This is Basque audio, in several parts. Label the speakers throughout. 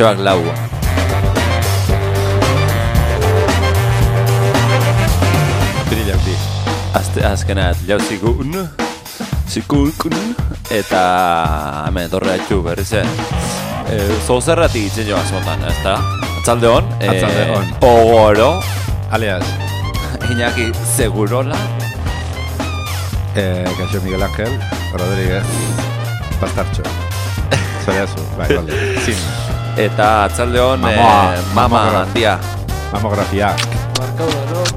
Speaker 1: Martxoak lau.
Speaker 2: Bi.
Speaker 1: Azte, azkena jauzikun, zikukun, eta hemen etorre atxu berriz, eh? E, Zozerrati itzen joan zontan, ez da? Atzalde hon, eh,
Speaker 2: Atzalde on.
Speaker 1: Ogoro,
Speaker 2: Alias,
Speaker 1: Iñaki Segurola,
Speaker 2: eh, Kaixo Miguel Ángel, Rodríguez, Bastartxo. Zoriazu, bai, balde. Zin,
Speaker 1: eta atzalde hon,
Speaker 2: Mamoa,
Speaker 1: eh, mama handia.
Speaker 2: mamografia.
Speaker 3: Markaudanok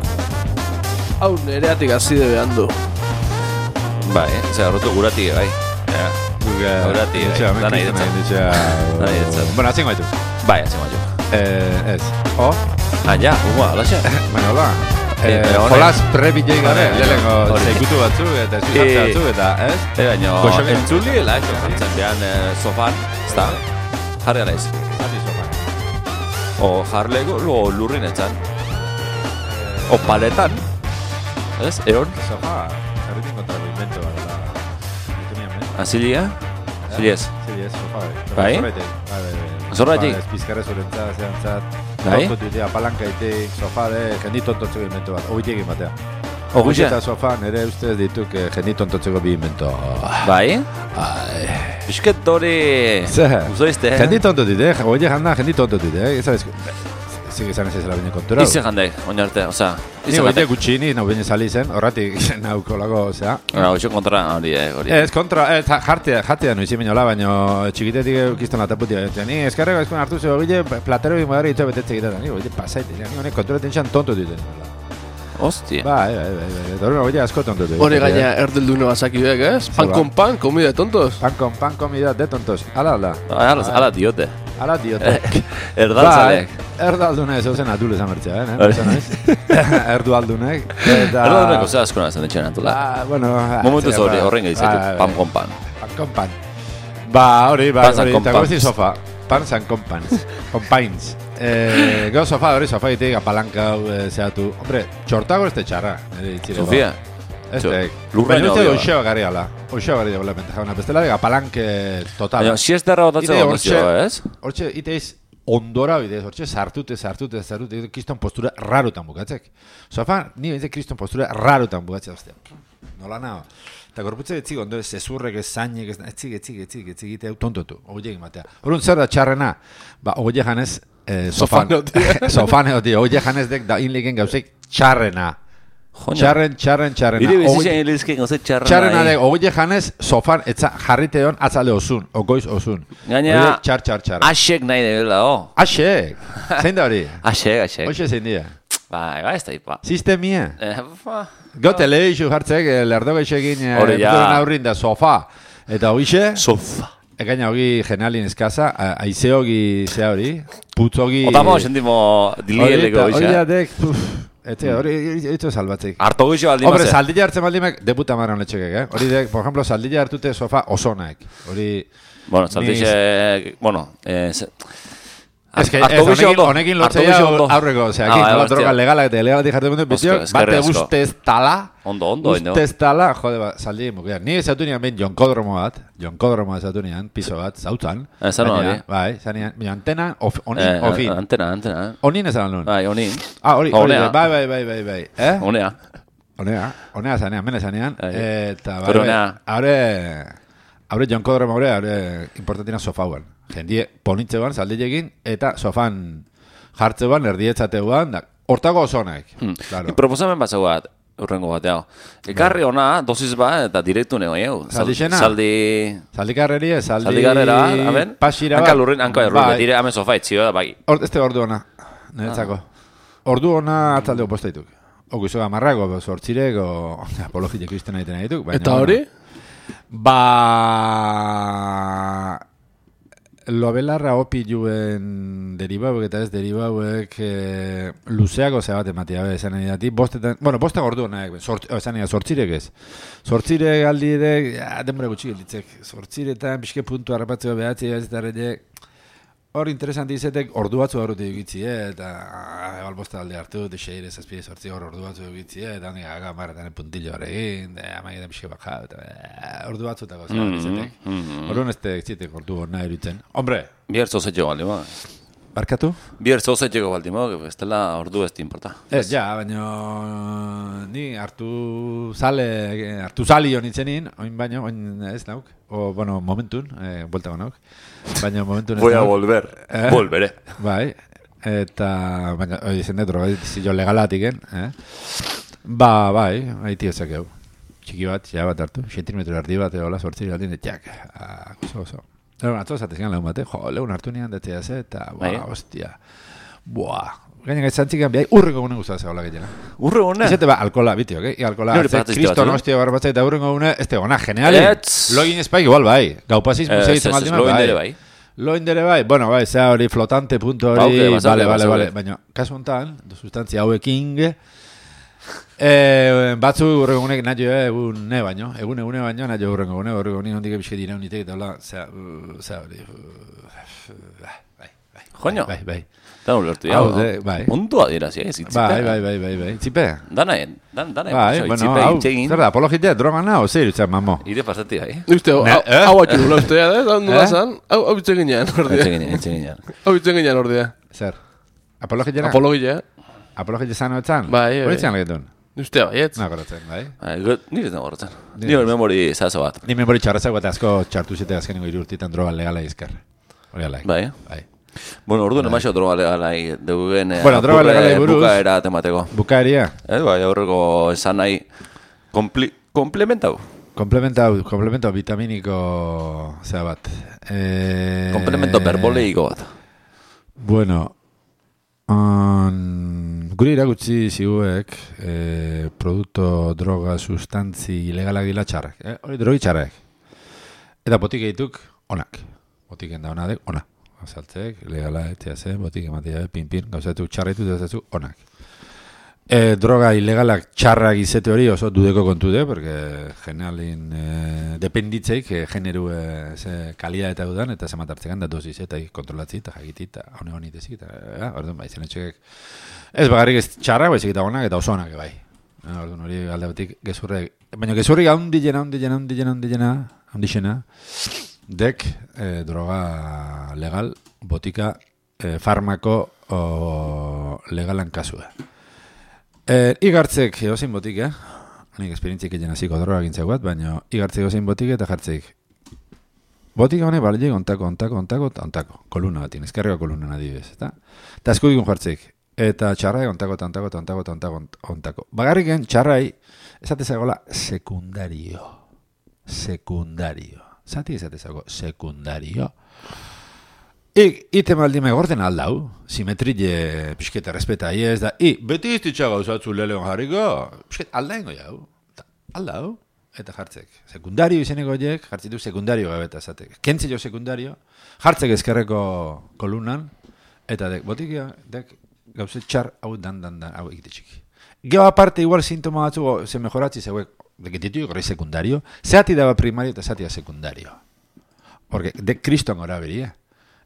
Speaker 3: Hau nereatik azide behan du
Speaker 1: Bai, eh? Zer, rotu gurati, bai. Ja.
Speaker 2: Guk,
Speaker 1: Horati, bai, dana iretzat. Dana iretzat.
Speaker 2: Bueno, atzin gaitu.
Speaker 1: Bai, hasi maio.
Speaker 2: Eh, ez. O,
Speaker 1: Ah, ja, ugua, alaxe.
Speaker 2: baina hola.
Speaker 1: Eh,
Speaker 2: Eh, jolas
Speaker 1: Hori,
Speaker 2: lehenengo
Speaker 1: hori.
Speaker 2: zeikutu batzuk eta eskutatze
Speaker 1: Eh,
Speaker 2: batzuk eta, ez?
Speaker 1: E, baina, entzuli, la, eso, jartzen behan eh, sofan, ez da? Jarri
Speaker 2: sofa.
Speaker 1: O jarlego, o lurrin etzan. O paletan. Ez, eon?
Speaker 2: Sofa, herritin kontrako invento bat, da. Eh?
Speaker 1: Azilia? Azilia ez.
Speaker 2: Sí, ez, sofa, bai.
Speaker 1: Bai?
Speaker 2: Zorraitek, bai, bai, bai. Pizkarre zurentzat, zehantzat.
Speaker 1: Bai?
Speaker 2: Tonto ditea, palanka itek, sofa, de, jendi tontotzeko invento bat. Ogitek egin batea.
Speaker 1: Oguxe?
Speaker 2: eta sofa, nire ustez dituk eh, jendi tontotzeko bi invento.
Speaker 1: Bai?
Speaker 2: Ai.
Speaker 1: Bisket hori...
Speaker 2: Zer?
Speaker 1: Uzoizte, eh?
Speaker 2: Jendi tonto dite, oie janda jendi tonto dite, eh? Zabez, Zige izan ez ezela bine kontura.
Speaker 1: Ize jandek, oinarte, oza.
Speaker 2: Ni oie gutxi, ni nau bine sali zen, horratik nauko lago, zera.
Speaker 1: Bueno, oixo kontra hori, eh, hori.
Speaker 2: Ez, kontra, ez, jartea, jartea noizi minola, baina txikitetik eukizten ataputia. Eta ni eskarreko ezkun hartu zego gile, platero badari ito betetze egiten. Ni oie pasait, ni honek konturaten txan tonto diten.
Speaker 1: Hostia.
Speaker 2: Bai, bai, bai, bai, hori oie asko tonto diten.
Speaker 3: Hore gaina erdeldune bazaki bek, ez? Pan
Speaker 2: ba.
Speaker 3: con pan, comida de tontos
Speaker 2: Pan con pan comida de tontos. Ala, ala.
Speaker 1: Ala, ala diote.
Speaker 2: Ala diote.
Speaker 1: Erdaltzalek.
Speaker 2: Bai, erdaldune ez ozen adule esan bertzea, eh?
Speaker 1: Hori.
Speaker 2: Esan naiz. Erdu aldunek. Eta...
Speaker 1: Erdaluneko ze asko nazen etxean antula.
Speaker 2: Ba, bueno...
Speaker 1: Momentu
Speaker 2: zera,
Speaker 1: hori,
Speaker 2: ba,
Speaker 1: horren
Speaker 2: ba,
Speaker 1: gaitzatu,
Speaker 2: ba,
Speaker 1: pam con pan.
Speaker 2: Pan con pan. Ba, hori, ba,
Speaker 1: Pan san
Speaker 2: hori,
Speaker 1: con
Speaker 2: eta
Speaker 1: pans.
Speaker 2: gozti sofa. Pan san con. Eh, gero sofa, hori, sofa itik, apalanka hau eh, zehatu. Hombre, txortago ez txarra. ba.
Speaker 1: Sofia.
Speaker 2: Ez
Speaker 1: Txo,
Speaker 2: te.
Speaker 1: lurraino
Speaker 2: Baina uste
Speaker 1: ba.
Speaker 2: gari ala. Gari dagoela mente jauna. Bestela, dega, apalanke total.
Speaker 1: Baina, siestarra botatzen
Speaker 2: Ide,
Speaker 1: ondo zio,
Speaker 2: hortxe-
Speaker 1: ez?
Speaker 2: Hortxe, iteiz, ondora bidez, hortxe sartute, sartute, sartute, kriston postura rarutan bukatzek. Sofa, ni bintze kriston postura rarutan bukatzek, ostia. Nola nago. Eta gorputze etzik ondo ez ezurrek, ez zainek, ez etzik, etzik, etzik, etzik, egite tontotu, ogoie egin batea. Horun zer da txarrena, ba, ogoie janez, eh, sofan,
Speaker 3: Sofaneotia.
Speaker 2: sofaneotia, ogoie janez dek da inliken gauzek txarrena.
Speaker 1: Joña.
Speaker 2: Txarren, txarren, txarrena.
Speaker 1: Iri bizitzen ilizken goze txarrena.
Speaker 2: Txarrena
Speaker 1: ahí.
Speaker 2: de, ogoie janez, sofan, etza jarriteon atzale osun, ogoiz osun.
Speaker 1: Gaina-
Speaker 2: txar, txar, txar.
Speaker 1: Asek nahi dela, oh.
Speaker 2: Axek, zein da hori?
Speaker 1: Asek, asek.
Speaker 2: Hoxe zein dira.
Speaker 1: Bai, bai, ez da ipa.
Speaker 2: Sistemia.
Speaker 1: Eh, fa.
Speaker 2: Go telebixu jartzek, eh, lerdo geixekin,
Speaker 1: Hori ja.
Speaker 2: aurrin da sofa. Eta hoxe,
Speaker 1: Sofa.
Speaker 2: Ekaina hogi generalin eskaza, aize hogi zea hori, putz hogi...
Speaker 1: Otamo, sentimo dilieleko
Speaker 2: Hori puf, ete, hori, ito salbatzek.
Speaker 1: Harto gixo aldi
Speaker 2: Hombre, saldilla hartzen baldimek, deputa maran letxekek, eh? Hori dek, por ejemplo, saldilla hartute sofa osonaek. Hori...
Speaker 1: Bueno, saldixe... Bueno, eh... se-
Speaker 2: Ez honekin, honekin lotzea aurreko, osea,
Speaker 1: Ah,
Speaker 2: aquí,
Speaker 1: bai,
Speaker 2: nola
Speaker 1: hostia.
Speaker 2: droga legalak eta dute,
Speaker 1: Osko,
Speaker 2: bizio,
Speaker 1: eskerrik
Speaker 2: bate ustez tala,
Speaker 1: Ondo, ondo,
Speaker 2: ustez tala, jode, ba, saldi mukia. Ni esatu nian ben jonkodromo bat, jonkodromo esatu nian, piso bat, zautzan.
Speaker 1: Eh, zan
Speaker 2: Baina,
Speaker 1: hori.
Speaker 2: Bai, zan nian, baina antena, of, onin,
Speaker 1: Eh,
Speaker 2: ofin.
Speaker 1: Antena, antena.
Speaker 2: Onin esan nun.
Speaker 1: Bai, honi.
Speaker 2: Ah, hori, hori, bai, bai, bai, bai, bai. Eh?
Speaker 1: Honea.
Speaker 2: Honea, honea zanean, mene zanean.
Speaker 1: Bai.
Speaker 2: Eta, bai, bai, haure, haure jonkodromo haure, haure, importantina sofauan. Jendie, ponitze ban, zaldilekin, eta sofan jartze ban, erdietzateuan, da, hortago osonek.
Speaker 1: Hmm.
Speaker 2: Claro.
Speaker 1: Proposamen bat zauat, urrengo bateago. Ekarri ona, dosis bat, eta direktu nego, eu.
Speaker 2: Zaldixena?
Speaker 1: Saldi...
Speaker 2: Zaldikarreri, ez, zaldi...
Speaker 1: Zaldigarrera, amen?
Speaker 2: Pasira
Speaker 1: Hanka
Speaker 2: bat.
Speaker 1: lurrin, hanka erruen,
Speaker 2: Bai.
Speaker 1: dire, hemen sofa etzio da, bai.
Speaker 2: Or, este ordu ona, niretzako. Ordu ona atzaldeko posta dituk. Oku izo gamarrako, sortzirek, o apologitek egiten nahi dituk. baina,
Speaker 3: Eta hori?
Speaker 2: Ba... Lobelarra opi juen deribauek eta ez deribauek e, luzeago ze bat ematia be, esan nahi. Bostetan, bueno, bostetan ordu honak, sort, esan nahi sortzirek ez. Sortzirek aldirek, ja, denbora gutxi gelditzek. Sortziretan, pixke puntu harrapatzeko behatzi, ez eta hor interesanti izetek ordu batzu horretu egitzi, eh, eta ah, egal bosta alde hartu, de xeire, zazpide sortzi hor ordu batzu egitzi, eh, eta honik aga marretan puntillo amai da pixke baka, eta ordu batzu eta gauza
Speaker 1: Mm,
Speaker 2: izetek.
Speaker 1: mm,
Speaker 2: Orduan ez txitek ordu hor nahi erutzen. Hombre,
Speaker 1: Bihar zozetxeko baldi ma.
Speaker 2: Barkatu?
Speaker 1: Bihar zozetxeko baldi ma, ez dela ordu ez importa.
Speaker 2: Ez, ja, baina ni hartu zale, hartu zali honitzenin, oin baino, oin ez nauk, o, bueno, momentun, eh, bueltago nauk, baina momentun ez
Speaker 1: Voy a
Speaker 2: nauk.
Speaker 1: volver.
Speaker 2: Eh?
Speaker 1: Volveré.
Speaker 2: Bai, eta, baina, hori izen dut, drogazio legalatiken, eh? Ba, bai, haiti ezakeu. Txiki bat, ja bat hartu, sentimetro erdi bat, hola, sortzi galdin, txak, ah, oso, oso. Eta, atzo zatezkan lehun bate, jo, lehun hartu nian detzea ze, eta,
Speaker 1: Bai.
Speaker 2: ba, ostia, buah, Gaina gaitzantzikan bihai urreko gune guztatzea hola gehiena.
Speaker 1: Urre hona.
Speaker 2: Izate ba, alkola, bitio, okay? I alkola, hartze,
Speaker 1: patatizte
Speaker 2: kriston
Speaker 1: batzu.
Speaker 2: hostia barbatzea eta urrengo gune, ez tegona, generali.
Speaker 1: Etz.
Speaker 2: Login espaik igual bai, gaupasiz
Speaker 1: Ez,
Speaker 2: musei
Speaker 1: ez, ez,
Speaker 2: egiten
Speaker 1: lo indere bai.
Speaker 2: Lo indere bai, bueno, bai, zea hori flotante punto hori,
Speaker 1: Bauke, bazauke,
Speaker 2: vale, vale,
Speaker 1: bazauke.
Speaker 2: vale, baina, kasu honetan, sustantzia hauekin, eh, batzu urrengo gunek nahi egun ne baino, egun egune baino, nahi urrengo gune, urrengo gune, hondik ebiske dira unitek, eta hola, uh, zea hori, uh, bai, bai,
Speaker 1: Joño.
Speaker 2: bai, bai,
Speaker 1: Da ulertu,
Speaker 2: de, bai.
Speaker 1: Ondo adierazi, ez, itzipe.
Speaker 2: bai, bai, bai, bai, bai, txipe,
Speaker 1: Dana, dan, dana,
Speaker 2: bai, bueno,
Speaker 1: itzipe,
Speaker 2: hau,
Speaker 1: itxegin.
Speaker 2: zer da, apologitea, droga nao, zer, irutzen, mamo.
Speaker 1: Ire pasati, bai.
Speaker 3: Uste, hau
Speaker 2: eh?
Speaker 3: atxu nula ustea, da, da,
Speaker 2: Eh?
Speaker 3: zan? Hau, hau bitzen ginean, ordea.
Speaker 1: Itxegin, itxegin.
Speaker 3: Hau bitzen ginean, ordea.
Speaker 2: Zer, apologitea,
Speaker 3: Apologia,
Speaker 2: apologitea zano etzan?
Speaker 3: Bai, bai.
Speaker 2: Hori zan legetun?
Speaker 3: ustea, baietz.
Speaker 2: Na, goratzen, bai.
Speaker 1: Bai, Nire ez nago horretzen. Nire memori zazo bat.
Speaker 2: Ni memori txarrazak bat asko txartu zite azkenengo irurtitan droga legala izkar. Hori alai.
Speaker 1: Bai.
Speaker 2: Bai.
Speaker 1: Bueno, orduan emaixo droga legalai dugen eh,
Speaker 2: Bueno, droga legalai buruz.
Speaker 1: bukaera temateko.
Speaker 2: Bukaeria,
Speaker 1: Ez, bai, aurreko esan nahi kompli, komplementau.
Speaker 2: komplementau, komplementau vitaminiko zea bat. E...
Speaker 1: Komplemento berboleiko bat.
Speaker 2: Bueno, on, guri irakutsi ziguek e, produkto, droga, sustantzi ilegalak dila txarrak. Eh? Hori drogi txarrak. Eta botik egituk onak. Botiken da onadek ona. Azaltzek, legala, etia ze, botik ematia, pin, pin, gauzatuk txarretu, gauzatuk onak. E, droga ilegalak txarrak izete hori oso dudeko kontu de, porque generalin e, dependitzeik e, generu e, ze kalia eta dudan, eta zemat hartzekan da dosis eta kontrolatzi eta jakiti eta hone honi tezik, eta ja, orduan bai, zen etxekek ez bagarrik ez txarrak, baizik eta onak eta oso onak bai. Orduan hori alde batik gezurrek, baina gezurrik handilena, handilena, handilena, handilena, handixena, dek e, droga legal, botika, e, farmako o, legalan kasua. E, igartzek eozein botik, eh? Nik esperientzik egin hasiko droga gintzak bat, baina igartzek eozein botik eta jartzeik. Botik hone balie ontako, ontako, ontako, ontako. Koluna bat, ezkerreko koluna adibidez, eta? Eta asko digun jartzeik. Eta txarrai ontako, ontako, ontako, ontako, ontako. Bagarriken txarrai, esatezagola, sekundario. Sekundario. Zati esatezago, sekundario. Ik, ite maldime gorden aldau, simetrile pixketa respeta ez da, i, beti iztitza gauzatzu leleon jarriko, pixket aldaingo jau, aldau, eta jartzek. Sekundario izeneko horiek, jartzitu sekundario gabeta zatek. Kentzi jo sekundario, jartzek ezkerreko kolunan, eta dek, botikia, dek, gauzet txar, hau dan, dan, dan, hau egite txiki. Geo aparte, igual sintoma batzu, o, ze mejoratzi zeuek, deketitu gorri sekundario, zeati daba primario eta zeati da sekundario. Porque de kriston gora beria.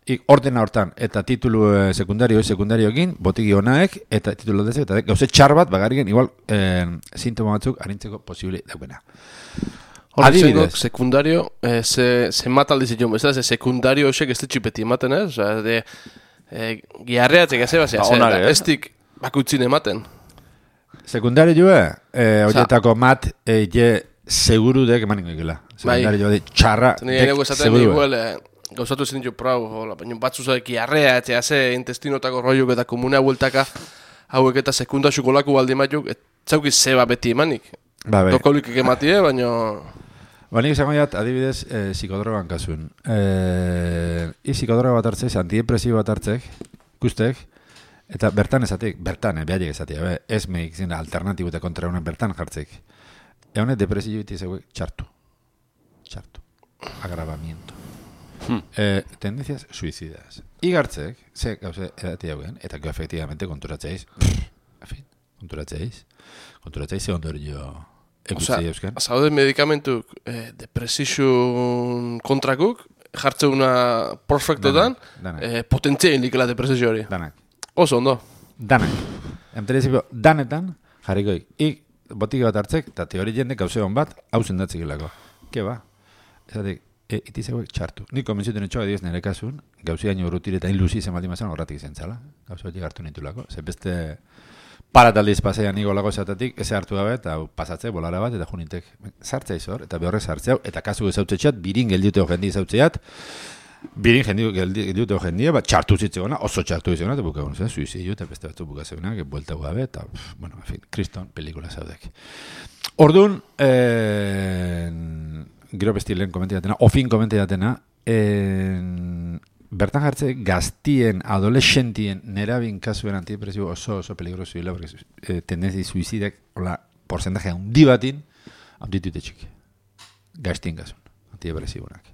Speaker 2: Ik ordena hortan, eta titulu eh, sekundario, sekundarioekin, botigi honaek, eta titulu dezek, eta gauze txar bat, bagarriken, igual, eh, sintoma batzuk arintzeko posible daukena.
Speaker 3: Horretzen
Speaker 2: Adibidez.
Speaker 3: sekundario, eh, ze, ze mataldi zion, ez da, ze sekundario hosek ez txipeti ematen, ez? Osa, de, eh, giarreatzek ez ebazia,
Speaker 1: Ba, onak, eh?
Speaker 3: ez bakutzin ematen.
Speaker 2: Sekundario joe, eh, horietako mat, eh, je, seguru dek emanik egela. Sekundario joe, de, txarra,
Speaker 3: Zene
Speaker 2: dek, seguru.
Speaker 3: igual, eh, gauzatu ezin ditu prau, hola, baina batzu zaik giarrea, etxea ze, intestinotako roiuk eta komunea bueltaka, hauek eta sekunda xukolako baldi matuk, et zauki zeba beti emanik.
Speaker 2: Ba, bai.
Speaker 3: Dokaulik ematie, baina...
Speaker 2: Ba, nik esango jat, adibidez, eh, psikodrogan kasun. Eh, I psikodroga bat hartzez, antidepresibo bat hartzek, ikustek, eta bertan esatik, bertan, eh, behaiek esatik, be, ez meik zin alternatibo eta kontra honen bertan jartzek. Eone depresio iti zeuek txartu. Txartu. Agravamiento.
Speaker 1: Hmm.
Speaker 2: Eh, tendencias suicidas. Igartzek, ze gauze edati hauen, eta que efectivamente konturatzeiz, en fin, konturatzeiz, konturatzeiz ze ondorio ekutzi
Speaker 3: Osea,
Speaker 2: euskan.
Speaker 3: Zaude medikamentuk eh, depresixun kontrakuk, jartzeuna perfectotan, eh, potentzia indikela depresio hori.
Speaker 2: Danak.
Speaker 3: Oso ondo.
Speaker 2: Danak. En principio, danetan, jarrikoik. Ik, botik bat hartzek, eta teori jende gauze hon bat, hau zendatzik ilako. Ke ba? Ezatik, e, itizeuek txartu. Ni konbentzuten etxoa diez nire kasun, gauzi haino urrutire eta ilusi zen baldin horratik zen txala. Gauze hori hartu nitulako. Ze beste parataldiz paseian nigo lago esatatik, eze hartu gabe, eta pasatze, bolara bat, eta junitek. Sartzea izor, eta behorrez sartzea, eta kasu ezautze txat, birin geldiute jendi ezautzeat, Birin jendio geldiute jendia, bat txartu zitzegona, oso txartu zitzegona, eta bukagun zen, suizio, eta beste batzu bukazeuna, que buelta gabe, eta, pff, bueno, en fin, kriston pelikula zaudek. Orduan, eh, gero besti lehen komentiatena, ofin komentiatena, eh, bertan jartze gaztien, adolescentien, nerabin kasuen antidepresibo oso oso peligroso hila, porque eh, tendenzi suizidek, hola, porcentaje handi batin, handitute txiki. Gaztien kasun, antidepresibonak.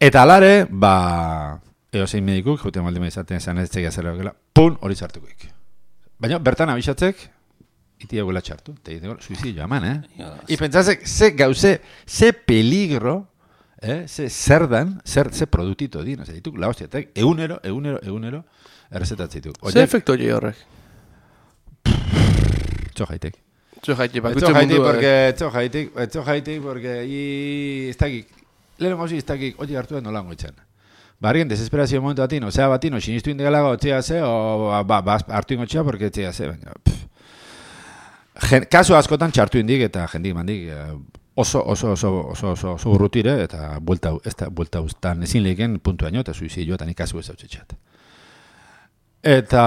Speaker 2: Eta alare, ba, eozein medikuk, jute maldi izaten esan ez txekia zera gela, pun, hori txartukoik. Baina, bertan abisatzek, iti egula txartu, eta egiteko, suizio eman, eh?
Speaker 1: Ja,
Speaker 2: I pentsazek, ze gauze, ze peligro, eh? ze zer dan, zer, ze produktito din, ose, dituk, la hostia, eta egunero, egunero, egunero, errezetatzeituk.
Speaker 3: Ze efektu hori horrek?
Speaker 2: txo jaitek.
Speaker 3: Zu jaiti,
Speaker 2: Etxo
Speaker 3: bakutzen
Speaker 2: jaitik,
Speaker 3: mundua.
Speaker 2: porque, etxo jaitik, etxo jaitik, porque, i, ez dakik, lehen gauzi ez dakik, hori hartu den nolango itxan. Barrien, desesperazio momentu batin, osea batin, o sinistu indegalago otxea ze, o ba, ba, hartu ingo txea, porque etxea ze, baina, pff. Gen, kasu askotan txartu indik eta jendik mandik eh, oso, oso, oso, oso, oso, oso urrutire eta buelta, ez da, buelta ustan ezin lehen puntu baino eta suizidioa eta nik kasu ez hau txat. Eta,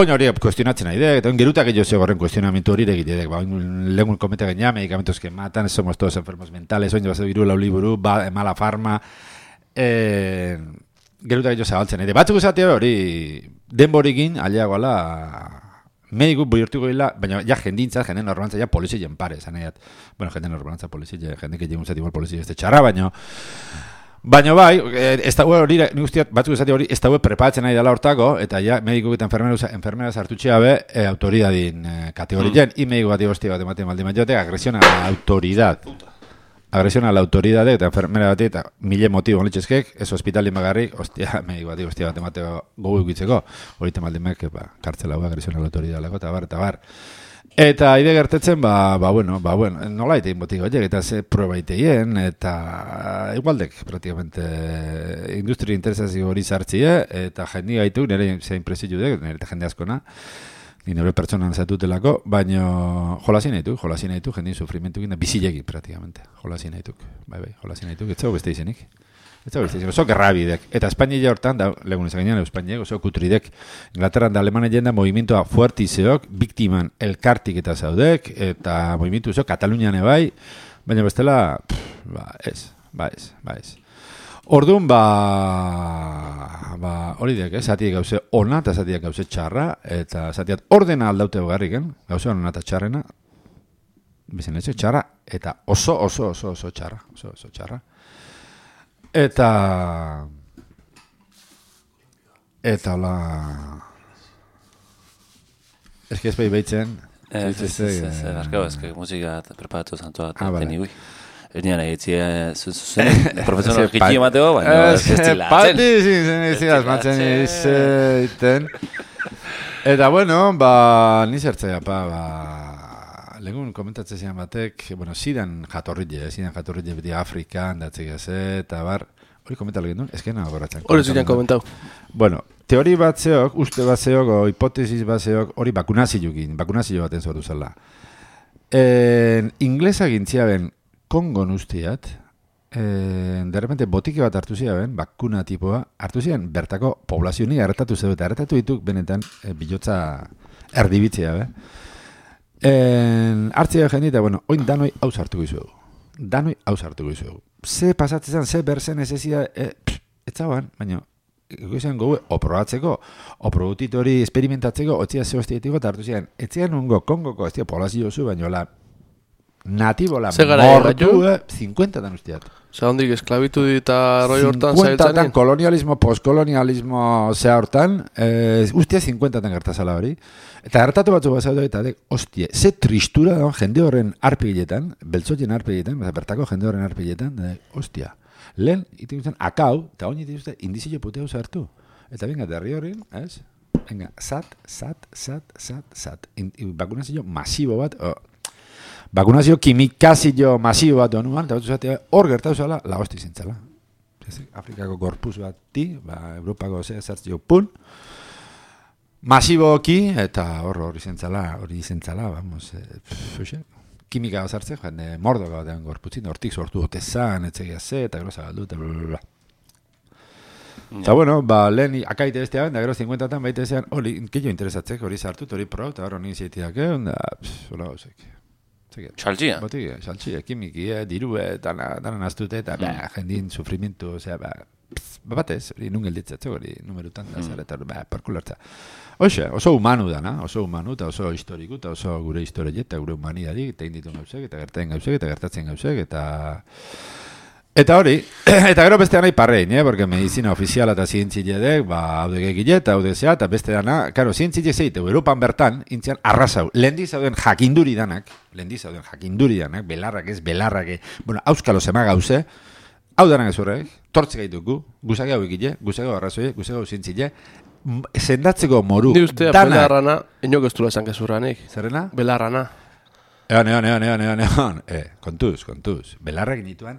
Speaker 2: Oin hori kuestionatzen nahi dek, eta gerutak egin zego horren kuestionamentu hori egite dek, ba, oin lehen kometa gaina, medicamentos que matan, somos todos enfermos mentales, oin jabaz biru lau liburu, ba, mala farma, e, gerutak egin zabaltzen nahi dek. Batzuk esate hori, denborikin, aliagoala, mediku bihurtuko dila, baina ja jendintza, jende normantza, ja polizien pare, esan nahi dat. Bueno, jende normantza polizia, jende que llegun zati igual polizia este txarra, baina, Baina bai, eh, ez dago hori, ni guztiat, batzuk esate hori, ez dago preparatzen nahi dela hortako, eta ja, medikuk eta enfermera, enfermera sartutxea be, e, autoridadin e, kategorien, mm. i mediku bat igostia bat ematen baldin bat jote, agresión a la autoridad. Agresión a la autoridad, eta enfermera bat eta mile motibo onlitzezkek, ez hospitalin bagarri, ostia, mediku bat igostia bat emateko gogu ikutzeko, hori temaldin mek, ba, kartzela hua, agresión a la autoridad, lako, eta bar, eta bar. Eta aide gertetzen, ba, ba, bueno, ba, bueno, nola itein botik horiek, eta ze proba iteien, eta igualdek, praktikamente, industria interesazio hori sartzie, eta jendi gaitu, nire zein prezio dek, nire jende askona, ni nire pertsonan zatutelako, baino jolasin nahitu, jolasin nahitu, jendin sufrimentu gina, bizilegin, praktikamente, jolasin nahitu, bai, bai, jolasin nahitu, etzau beste izenik. Da beste, oso gerrabidek. Eta Espainia hortan, da, legun izan gainean, Espainia oso kutridek, Inglaterran da Alemania jenda movimientoa fuertizeok, biktiman elkartik eta zaudek, eta movimentu zo, Katalunian bai, baina bestela, pff, ba, ez, ba, ez, ba, ez. Orduan, ba, ba, hori diak, eh? zatiek gauze ona eta zatiek gauze txarra, eta zatiak ordena aldaute garriken, gauze ona eta txarrena, bizen ez, txarra, eta oso, oso, oso, oso txarra, oso, oso txarra. Eta... Eta hola... Ez que ez behi behitzen...
Speaker 1: Ez, ez, ez, ez, ez, barkau, ez, que musika preparatu Ez nian egitzia, zuzen, profesional jiki emateko, baina ez
Speaker 2: Pati,
Speaker 1: estilatzen.
Speaker 2: zin, zin, zin, asmatzen izten. Eta, bueno, ba, ni zertzea, pa, ba, legun komentatzen zian batek, bueno, zidan jatorrile, eh, zidan jatorrile beti Afrikan, datzek eze, eta bar, hori komentalo gendun, ez gena goratzen.
Speaker 3: Hori ziren komentau.
Speaker 2: Bueno, teori bat zeok, uste bat zeok, o hipotesis bat zeok, hori bakunazioekin, bakunazio baten sortu zela. En, inglesa gintzia ben, kongon ustiat, en, de repente botike bat hartu ziren, bakuna tipoa, hartu ziren bertako poblazionik hartatu zeu, eta hartatu dituk benetan e, bilotza erdibitzea, be. En, hartzea jende, eta bueno, oin danoi hau hartuko izuegu. Danoi hau hartuko izuegu. Ze pasatzen zen, ze berzen ez ezia, e, pff, ez zauan, baina Egoizan gogu, o probatzeko, o produktit hori esperimentatzeko, otzia ze hostietiko, eta hartu ziren, etzian nungo, kongoko, ez polazio zu, baina la natibo, la
Speaker 3: Ze gara
Speaker 2: mortu, eh, 50 dan ustiat.
Speaker 3: Osa, hondik esklabitu eta roi hortan
Speaker 2: 50 tan
Speaker 3: zailtzanen.
Speaker 2: kolonialismo, postkolonialismo zea hortan, eh, ustia 50 tan gertazala hori. Eta gertatu batzu bat zaude, eta ostie, ze tristura da jende horren arpiletan, beltzotien arpiletan, bertako jende horren arpiletan, da, ostia. Lehen, iten zen, akau, eta oin iten zuten, indizio puteu zartu. Eta venga, derri horrin, ez? Venga, zat, zat, zat, zat, zat. In, in, bakunazio masibo bat, o, bakunazio kimikazio masibo bat donuan, eta zatea, hor gertatu zala, la hosti zintzala. Ez, Afrikako gorpuz bat ti, ba, Europako ze zartzio pun, masiboki, eta hor hori zintzala, hori zintzala, vamos, e, pff, oxe, kimika bazartze, joan, e, mordoka batean gorputzin, hortik sortu otezan, etzegia ze, eta gero zagaldu, eta blablabla. Eta bueno, ba, lehen akaite bestean, da gero 50-tan baite zean, hori, keio interesatzek, hori sartut, hori pro, eta hori nien zeitiak, eh, onda, pff, hola gauzek. Zeke,
Speaker 1: Txaltzia?
Speaker 2: Botik, saltxia, kimiki, eh, dirue, dana, dana naztute, eta ba, jendin sufrimientu, osea, ba, pff, ba, batez, hori nun gelditzatze, hori numerutan da, zara, eta ba, parkulartza. Hoxe, oso humanu dana, oso humanu, eta oso historiku, eta oso gure historia, eta gure humanidari, eta inditu gauzek, eta gertatzen gauzek, eta gertatzen gauzek, eta... Eta hori, eta gero beste anai parrein, eh? porque medizina ofiziala eta zientziledek, ba, haude gegile eta haude zea, eta beste dana, karo, zientziledek zeite, Europan bertan, intzian, arrasau, lehendi zauden jakinduri danak, lehendi zauden jakinduri danak, belarrak ez, belarrak, ez, bueno, auskalo zema gauze, hau danak ez horrek, tortze gaitugu, guzake hau egile, guzake hau arrazoi, guzake hau zientzile, sendatzeko moru,
Speaker 3: Ni ustea belarrana, inok ez dula esan gezurranik.
Speaker 2: Zerrena?
Speaker 3: Belarrana.
Speaker 2: Egon, egon, egon, egon, egon, egon, eh, kontuz, kontuz, belarrak nituan,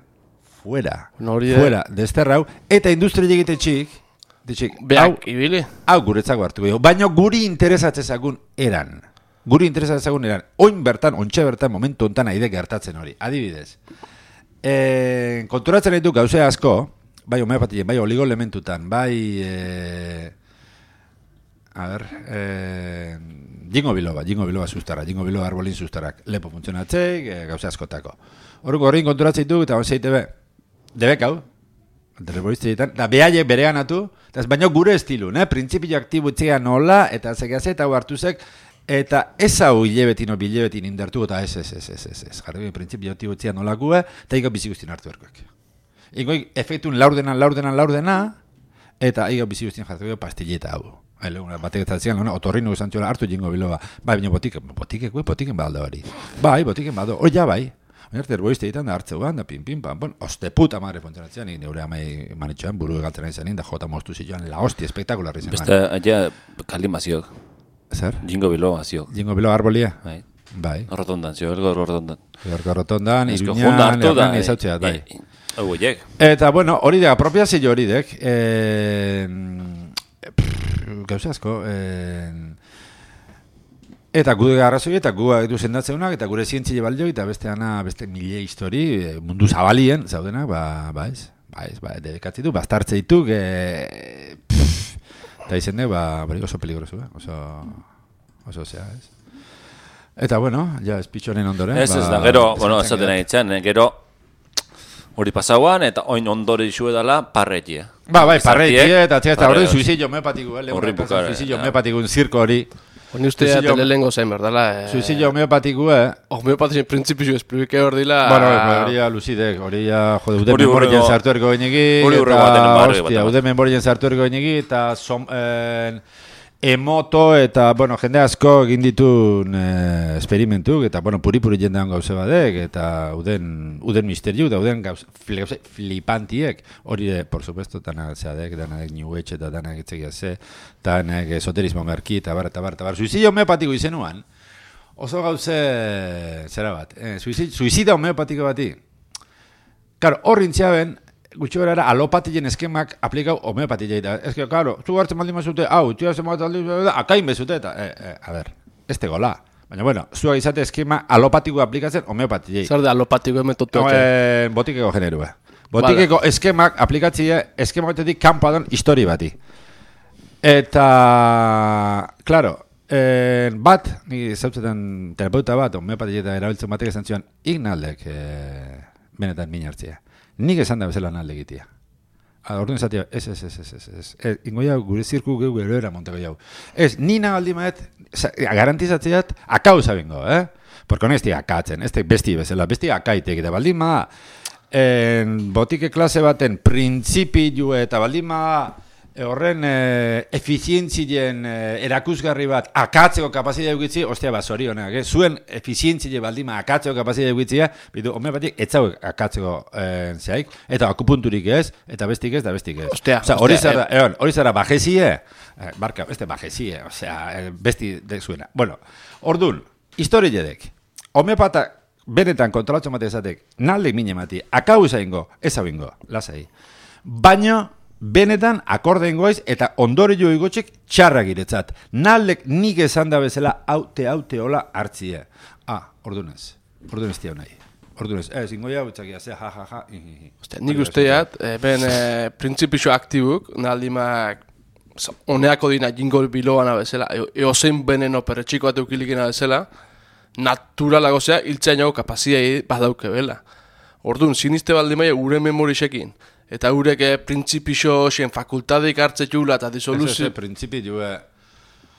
Speaker 2: fuera,
Speaker 3: hori de-
Speaker 2: fuera, desterra hau, eta industria egite txik, hau,
Speaker 3: Beak, ibili.
Speaker 2: hau guretzako hartuko dugu, baina guri interesatzezagun eran, guri interesatzezagun eran, oin bertan, ontxe bertan, momentu ontan aide gertatzen hori, adibidez, e, konturatzen ditu gauze asko, bai homeopatien, bai oligoelementutan, bai, e, a ber, e, jingo biloba, jingo biloba sustara, jingo biloba arbolin sustarak, lepo funtzionatzeik, e, gauze askotako. Horrengo horrein konturatzen ditu, eta onzeite be, debek hau, terroristietan, da behaiek berean atu, eta baino gure estilu, ne? Printzipio aktibutzea nola, eta zegaz eta hartuzek, eta ez hau hilebetin o bilebetin indartu, eta ez, ez, ez, ez, ez, ez, jarri printzipio aktibutzea nola gue, eta iko bizi guztien hartu erkoek. Iko efektun laurdenan, laurdenan, laurdena, eta iko bizi guztien jartu pastilleta hau. Ele, una batek eta zian, una, otorrinu hartu jingo biloba. Bai, baina botiken, botiken, botiken balda hori. Bai, botiken balda, hori ja bai. Baina terrorista egiten da hartzeuan, da pim, pim, pam, pam, oste puta madre funtzionatzean, nik neure amai manitxoan, buru egaltzen ari zanin, da jota moztu zituan, la hostia, espektakularri zen.
Speaker 1: Beste, ja, kaldi maziok.
Speaker 2: Zer?
Speaker 1: Jingo bilo maziok.
Speaker 2: Jingo bilo arbolia?
Speaker 1: Bai.
Speaker 2: Bai.
Speaker 1: Rotondan, zio, elgo rotondan.
Speaker 2: Gorko rotondan, iruñan,
Speaker 1: junda hartu da.
Speaker 2: erran izautzea, bai.
Speaker 1: Hau.
Speaker 2: Eta, bueno, hori da, apropiazio hori dek. E, gauza asko. E, eta gu arrazoi eta gu du sendatzeunak eta gure zientzile balio eta beste ana, beste mile histori e, mundu zabalien, zaudenak, ba, ba ez, ba ez, ba, dedikatzi du, bastartze dituk, e, pff, eta izen de, ba, bari oso peligroso, eh? oso, oso zea, ez. Eta, bueno, ja, espitxonen ondoren.
Speaker 1: Ez, ez da, gero, bueno, esaten nahi txan, eh, gero, hori pasauan, eta oin ondore dizu edala parretie.
Speaker 2: Ba, bai,
Speaker 1: Gizartiek,
Speaker 2: eta txea, eta
Speaker 1: parre-
Speaker 2: horren suizillo homeopatiko, eh?
Speaker 1: Horri bukara,
Speaker 2: Suizillo
Speaker 1: ja.
Speaker 2: homeopatiko, un zirko hori.
Speaker 3: Honi ustea
Speaker 2: Suizillo-
Speaker 3: telelengo zen, berdala. Eh,
Speaker 2: Suizillo homeopatiko, eh?
Speaker 3: Homeopatien printzipio esplike hor dila...
Speaker 2: Bueno, hori ja lucidek, hori ja, jode, ude
Speaker 1: Hori
Speaker 2: memorien sartu erko gainegi,
Speaker 1: hori baten barri
Speaker 2: hostia,
Speaker 1: baten
Speaker 2: ude memorien sartu erko gainegi, eta som, eh, emoto, eta, bueno, jende asko egin ditun eh, esperimentuk, eta, bueno, puri-puri jendean gauze badek, eta uden, uden misteriu, eta uden gauze, fli- flipantiek, hori, eh, por supuesto, danak zeadek, danak New Age, eta danak etzegia ze, danak esoterismo merki, eta bar, eta bar, eta bar, suizillo homeopatiko izenuan, oso gauze, zera bat, eh, suizida homeopatiko bati, Claro, horrin txaben, gutxi berara, alopatien eskemak aplikau homeopatillei da. Ez que, claro, zu hartzen baldin mazute, hau, tu hartzen baldin mazute, akain bezute, eta, eh, eh, a ver, ez tegola. Baina, bueno, zuak izate eskema alopatiko aplikatzen homeopatillei.
Speaker 3: Zer da alopatiko metodo.
Speaker 2: Eh, botikeko generua. Botikeko eskemak aplikatzie eskema batetik kanpo adon histori bati. Eta, claro, eh, bat, ni zautzetan terapeuta bat, homeopatia eta erabiltzen batek esan zion, ignaldek eh, benetan min hartzia. Nik esan da bezala nalde egitea. Orduan esatia, ez, ez, ez, ez, ez, ez, ez, ingo gure zirku geu gero era monteko jau. Ez, nina aldi maet, garantizatzeat, akau zabingo, eh? Porque honesti akatzen, ez besti bezala, besti akaitek, eta baldin ma, en, botike klase baten printzipio eta baldin ma, horren e, efizientzien e, erakusgarri bat akatzeko kapazitatea eukitzi, ostia ba, zorionak, eh? Zuen efizientzile baldima akatzeko kapazitatea eukitzia, bidu, homeopatik etzau akatzeko e, zehaik, eta akupunturik ez, eta bestik ez, da bestik ez.
Speaker 3: Ostia,
Speaker 2: Osea, hori
Speaker 3: ostia,
Speaker 2: zara, egon, hori zara bajezie, eh, barka, beste bajezie, osea, eh, besti de zuena. Bueno, ordun, historiedek, homeopata benetan kontrolatzen mate esatek, naldek mine mati, akau zaingo, ez hau ingo, lasai. Baina, benetan akorde ingoiz eta ondore jo igotxek txarrak iretzat. Naldek nik esan da bezala haute haute hola hartzia. Ah, ordunez. Ordunez tia nahi. Ordunez, ez, ingoia utzakia, ze, hi, hi, hi.
Speaker 3: Ostia, nik usteat, e, ben e, printzipixo aktibuk, naldimak oneako dina jingo biloana bezala, e, eozein beneno perretxiko bat eukilikena bezala, naturalago zea, hiltzean jago kapaziai badauke bela. Orduan, siniste baldin maia gure memorixekin, eta gurek eh, printzipixo xen fakultadeik hartze jula eta
Speaker 2: Ez, ez, ez, printzipio jo, eh.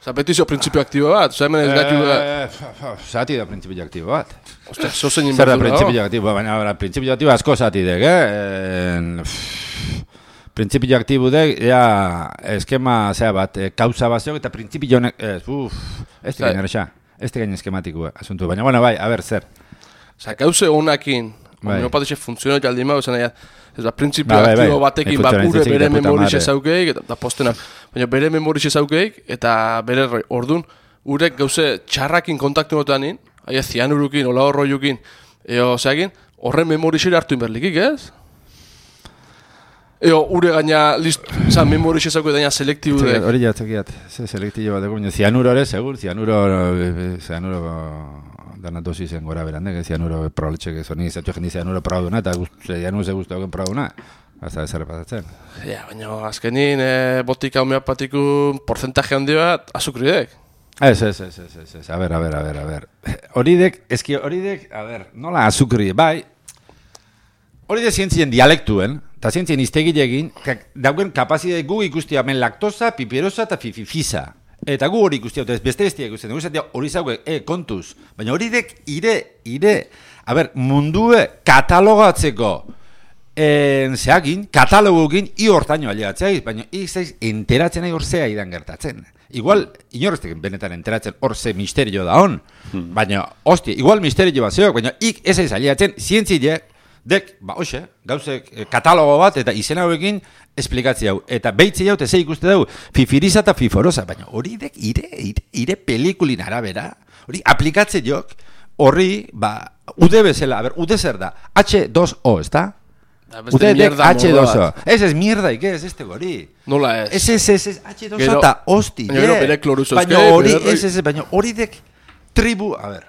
Speaker 3: Osa, beti zo printzipio aktibo bat, osa hemen ez.
Speaker 2: Eh, fa- fa- Zati da printzipio aktibo bat.
Speaker 3: Ostia, zozen
Speaker 2: Zer da
Speaker 3: inberdura,
Speaker 2: printzipio aktibo, baina printzipio aktibo asko zati dek, eh? Printzipio aktibo dek, ja, eskema, zea bat, eh, kauza bazeok eta printzipio honek, ez, uff, ez
Speaker 3: Zai.
Speaker 2: tegain erxa, ez tegain eskematiko asuntu, baina, bueno, bai, a ber, zer.
Speaker 3: Osa, gauze honakin,
Speaker 2: Bai.
Speaker 3: homeopatixe funtziono jaldi mau, esan ez da, printzipio
Speaker 2: Ba, bai, bai.
Speaker 3: aktibo batekin,
Speaker 2: Bai,
Speaker 3: ba,
Speaker 2: funtzionatzen
Speaker 3: gure
Speaker 2: zaitik
Speaker 3: bere
Speaker 2: de puta
Speaker 3: memorixe
Speaker 2: madre.
Speaker 3: zaukeik, eta da postena, baina bere memorixe zaukeik, eta bere ordun, urek gauze txarrakin kontaktu notanin, aia zianurukin, ola horroiukin, eo, zeagin, horren memorixera hartu inberlikik, ez? Eo, ure gaina, list, zan, memorixe zauke daina selektibu de.
Speaker 2: Hori ja, txekiat, ze selektillo bat, baina zianuro ere, segur, zianuro, eh, zianuro, dana dosisen gora berandek, zianuro proletxe, que soni zatu jendi zianuro prauduna, eta gust- zianuro ze guztu prauduna, hasta ez pasatzen.
Speaker 3: Ja, baina azkenin, e, botika homeopatiku porcentaje handi bat, azukridek.
Speaker 2: Ez, ez, ez, ez, ez, ez, a ber, a ber, a ber, a ber. Horidek, eski horidek, a ber, nola azukri, bai, hori de zientzien dialektuen, eta zientzien iztegilegin, kak- dauen kapazide gu ikusti hemen laktosa, piperosa eta fififisa. Eta gu hori ikusti ez beste bestia ikusten, dugu zatea hori zauke, e, kontuz. Baina horidek ire, ire, a ber, mundue katalogatzeko, en, zeagin, katalogogin, i hortaino aliatzea, baina i zaiz enteratzen nahi hor zea idan gertatzen. Igual, inorreztek benetan enteratzen hor ze misterio da hon, baina, hostia, igual misterio bat zeok, baina ik ez aiz aliatzen, zientzile, dek, ba, hoxe, gauzek, eh, katalogo bat, eta izen hauekin, esplikatzi hau. Eta beitzi hau, teze ikuste dugu, fifiriza eta fiforosa, baina hori dek, ire, ire, ire pelikulin arabera, hori aplikatze jok, horri, ba, ude bezala, a ber, ude zer da, H2O, ez da? Ude dek
Speaker 3: mierda modu
Speaker 2: H2O.
Speaker 3: bat.
Speaker 2: Ez ez mierda, ike ez este gori.
Speaker 3: Nola ez?
Speaker 2: Ez ez ez ez H2O
Speaker 3: Gero-
Speaker 2: eta hosti.
Speaker 3: baina kloruzo
Speaker 2: Baina hori, ez ez, baina hori dek tribu, a ber.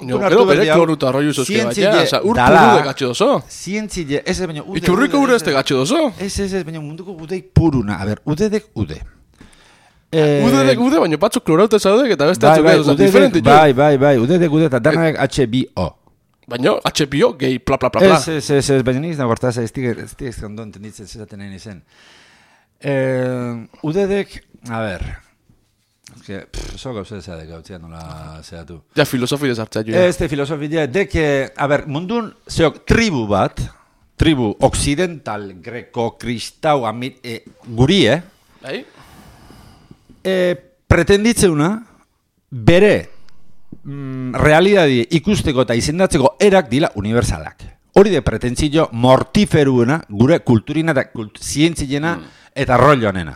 Speaker 3: No,
Speaker 2: Dun
Speaker 3: gero
Speaker 2: hartu
Speaker 3: bere
Speaker 2: berdi hau,
Speaker 3: kloruta arroiu zozke bat, ja,
Speaker 2: zientzile
Speaker 3: oza, ur
Speaker 2: dala,
Speaker 3: puru de gatxe dozo.
Speaker 2: Zientzile, ez ez, baina ude.
Speaker 3: Iturriko
Speaker 2: ude,
Speaker 3: ure
Speaker 2: ez
Speaker 3: ez de gatxe dozo.
Speaker 2: Ez ez ez, baina munduko udeik puruna. A ber, udedek ude. Eh,
Speaker 3: Udedek ude, baina batzuk kloraute zaudek eta beste
Speaker 2: Bai,
Speaker 3: batzuk
Speaker 2: bai,
Speaker 3: ez, oza,
Speaker 2: udedek,
Speaker 3: diferente
Speaker 2: bai, bai, bai, udedek ude eta danak HBO.
Speaker 3: Baina, HPO, gehi, pla, pla, pla, pla.
Speaker 2: Ez, ez, ez, ez, baina niz nago hartaz, ez tige, ez tige ondo entenditzen zezaten nahi nizen. Eh, udedek, a que, pff, so gauza ezadek gautzea nola zehatu.
Speaker 3: Ja, filosofi desartzea jo.
Speaker 2: Este filosofia, dek, eh, a ber, mundun, zeok, tribu bat, tribu occidental, greco, kristau, amit, eh, guri, eh?
Speaker 3: Bai?
Speaker 2: e, pretenditzeuna bere mm, realidadi ikusteko eta izendatzeko erak dila universalak. Hori de pretentzio mortiferuena gure kulturina eta kult, zientziena eta rolloanena.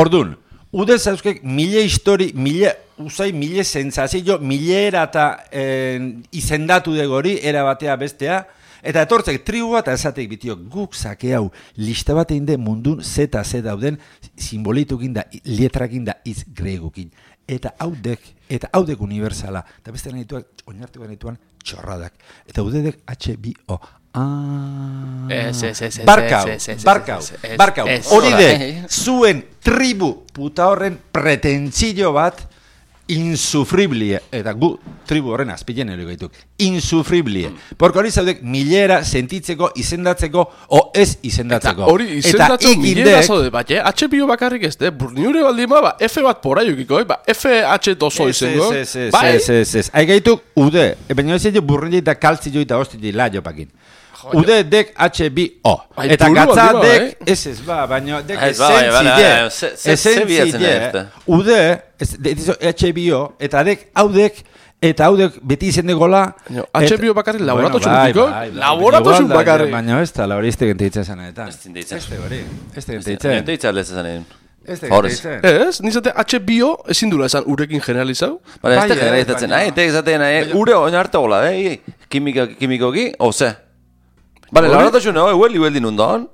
Speaker 2: Ordun, ude zauzkek mile histori, mile usai mile sentsazio, mile era eta eh, izendatu de gori era batea bestea, Eta etortzek tribu bat esatek bitio guk zake hau lista bat egin de mundun zeta ze dauden simbolitukin da, letrakin da, iz gregukin. Eta haudek, eta haudek universala. Eta beste nahituak, oinartuak nahituan txorradak. Eta haudek HBO. Ah.
Speaker 3: Ez, ez, ez, ez,
Speaker 2: Barkau,
Speaker 3: ez, ez, ez,
Speaker 2: barkau,
Speaker 3: ez, ez,
Speaker 2: barkau.
Speaker 3: ez,
Speaker 2: Hori
Speaker 3: ez.
Speaker 2: de, zuen tribu puta horren pretentzio bat insufriblie, eta gu tribu horren azpilen ere gaituk, insufriblie. Porque hori zaudek milera sentitzeko, izendatzeko, o ez
Speaker 3: Eta
Speaker 2: izendatzeko.
Speaker 3: hori izendatzen milera zaude, bat, eh? HBO bakarrik ez, de, burniure baldin ba, ba, F bat poraiukiko, eh? ba, FH dozo
Speaker 2: Ez,
Speaker 3: izango.
Speaker 2: ez, ez, ez, ez, ez. Ai gaituk ude, e, baina ez jo burrili eta kaltzi jo eta hosti la jopakin. Ude dek HBO.
Speaker 3: Ai,
Speaker 2: Eta gatza dek, ez ez ba, baina dek
Speaker 1: Ez ba, bai, bai, bai, bai,
Speaker 2: esentzie,
Speaker 1: ezta?
Speaker 2: ude, ez, HBO, eta dek, hau dek, eta hau dek beti izen degola.
Speaker 3: Baina, HBO bakarrik laboratotxu
Speaker 2: Bueno, bai, bai, bai.
Speaker 3: Laboratotxu
Speaker 2: Igual da,
Speaker 3: bakarrik.
Speaker 2: Baina ez da, hori ez tegen teitza zanetan.
Speaker 1: Ez din deitzen.
Speaker 2: Ez te ez tegen
Speaker 1: Ez
Speaker 2: teitzen.
Speaker 1: deitzen aldez esan egin.
Speaker 2: Ez tegen teitzen.
Speaker 3: Ez, nizate HBO ezin dula esan urekin generalizau.
Speaker 1: Ez
Speaker 2: Bai,
Speaker 1: da
Speaker 2: ez,
Speaker 1: generalizatzen,
Speaker 2: baina-
Speaker 1: nahi, eta esaten nahi, ure oin arte gola, eh, kimiko, kimikoki, oze. Bale,
Speaker 3: Hori?
Speaker 1: laboratorio no, hueli, hueli nundon.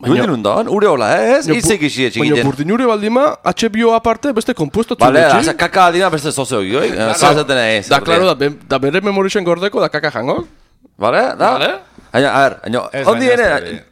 Speaker 3: Baina-
Speaker 1: Hueli nundon, ure hola, ez? Itzek isi
Speaker 3: Baina
Speaker 1: etxikiten.
Speaker 3: burdinure baldima, HBO aparte beste kompuesto
Speaker 1: Bale,
Speaker 3: txuletxi.
Speaker 1: asa kaka aldina beste sozio gioi, zazaten nahi.
Speaker 3: Da, klaro, da, da bere memorixen gordeko da kaka jango.
Speaker 1: Bale, da?
Speaker 3: Bale.
Speaker 1: Baina, a ver, baina,
Speaker 2: Ez,
Speaker 1: ondi
Speaker 2: baina ez
Speaker 1: ere,
Speaker 2: da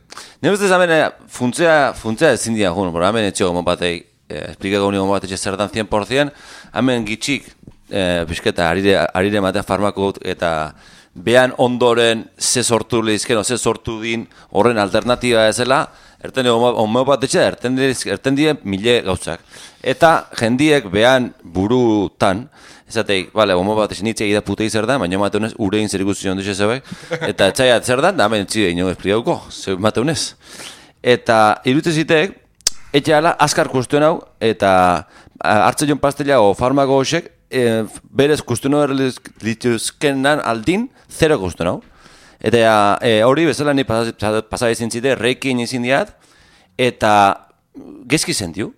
Speaker 1: nire ustez hemen, eh, funtzea, funtzea ezin dira, jun, pero hemen etxeo gomon batei, eh, esplikako goni gomon batei zertan 100%, hemen gitxik, eh, pixketa, arire, arire maten farmako eta behan ondoren ze sortu lehizken, ze sortu din horren alternatiba ezela, erten homeopatetxe, erten, erten dien mile gauzak. Eta jendiek behan burutan, esateik, bale, homeopatetxe nitze egida putei zer da, baina mateunez urein zer ikusi duxe zebek, eta etxaiat zer da, da hemen txide ino esplikauko, zer mateunez. Eta irutze zitek, etxeala azkar kustuen hau, eta a, hartzen joan pastela o farmako hosek, e, berez kustuen lituzkenan aldin, zero kustuen hau. Eta e, hori bezala ni pasa, pasa izin zite, reikin izin diat, eta gezki zentiu.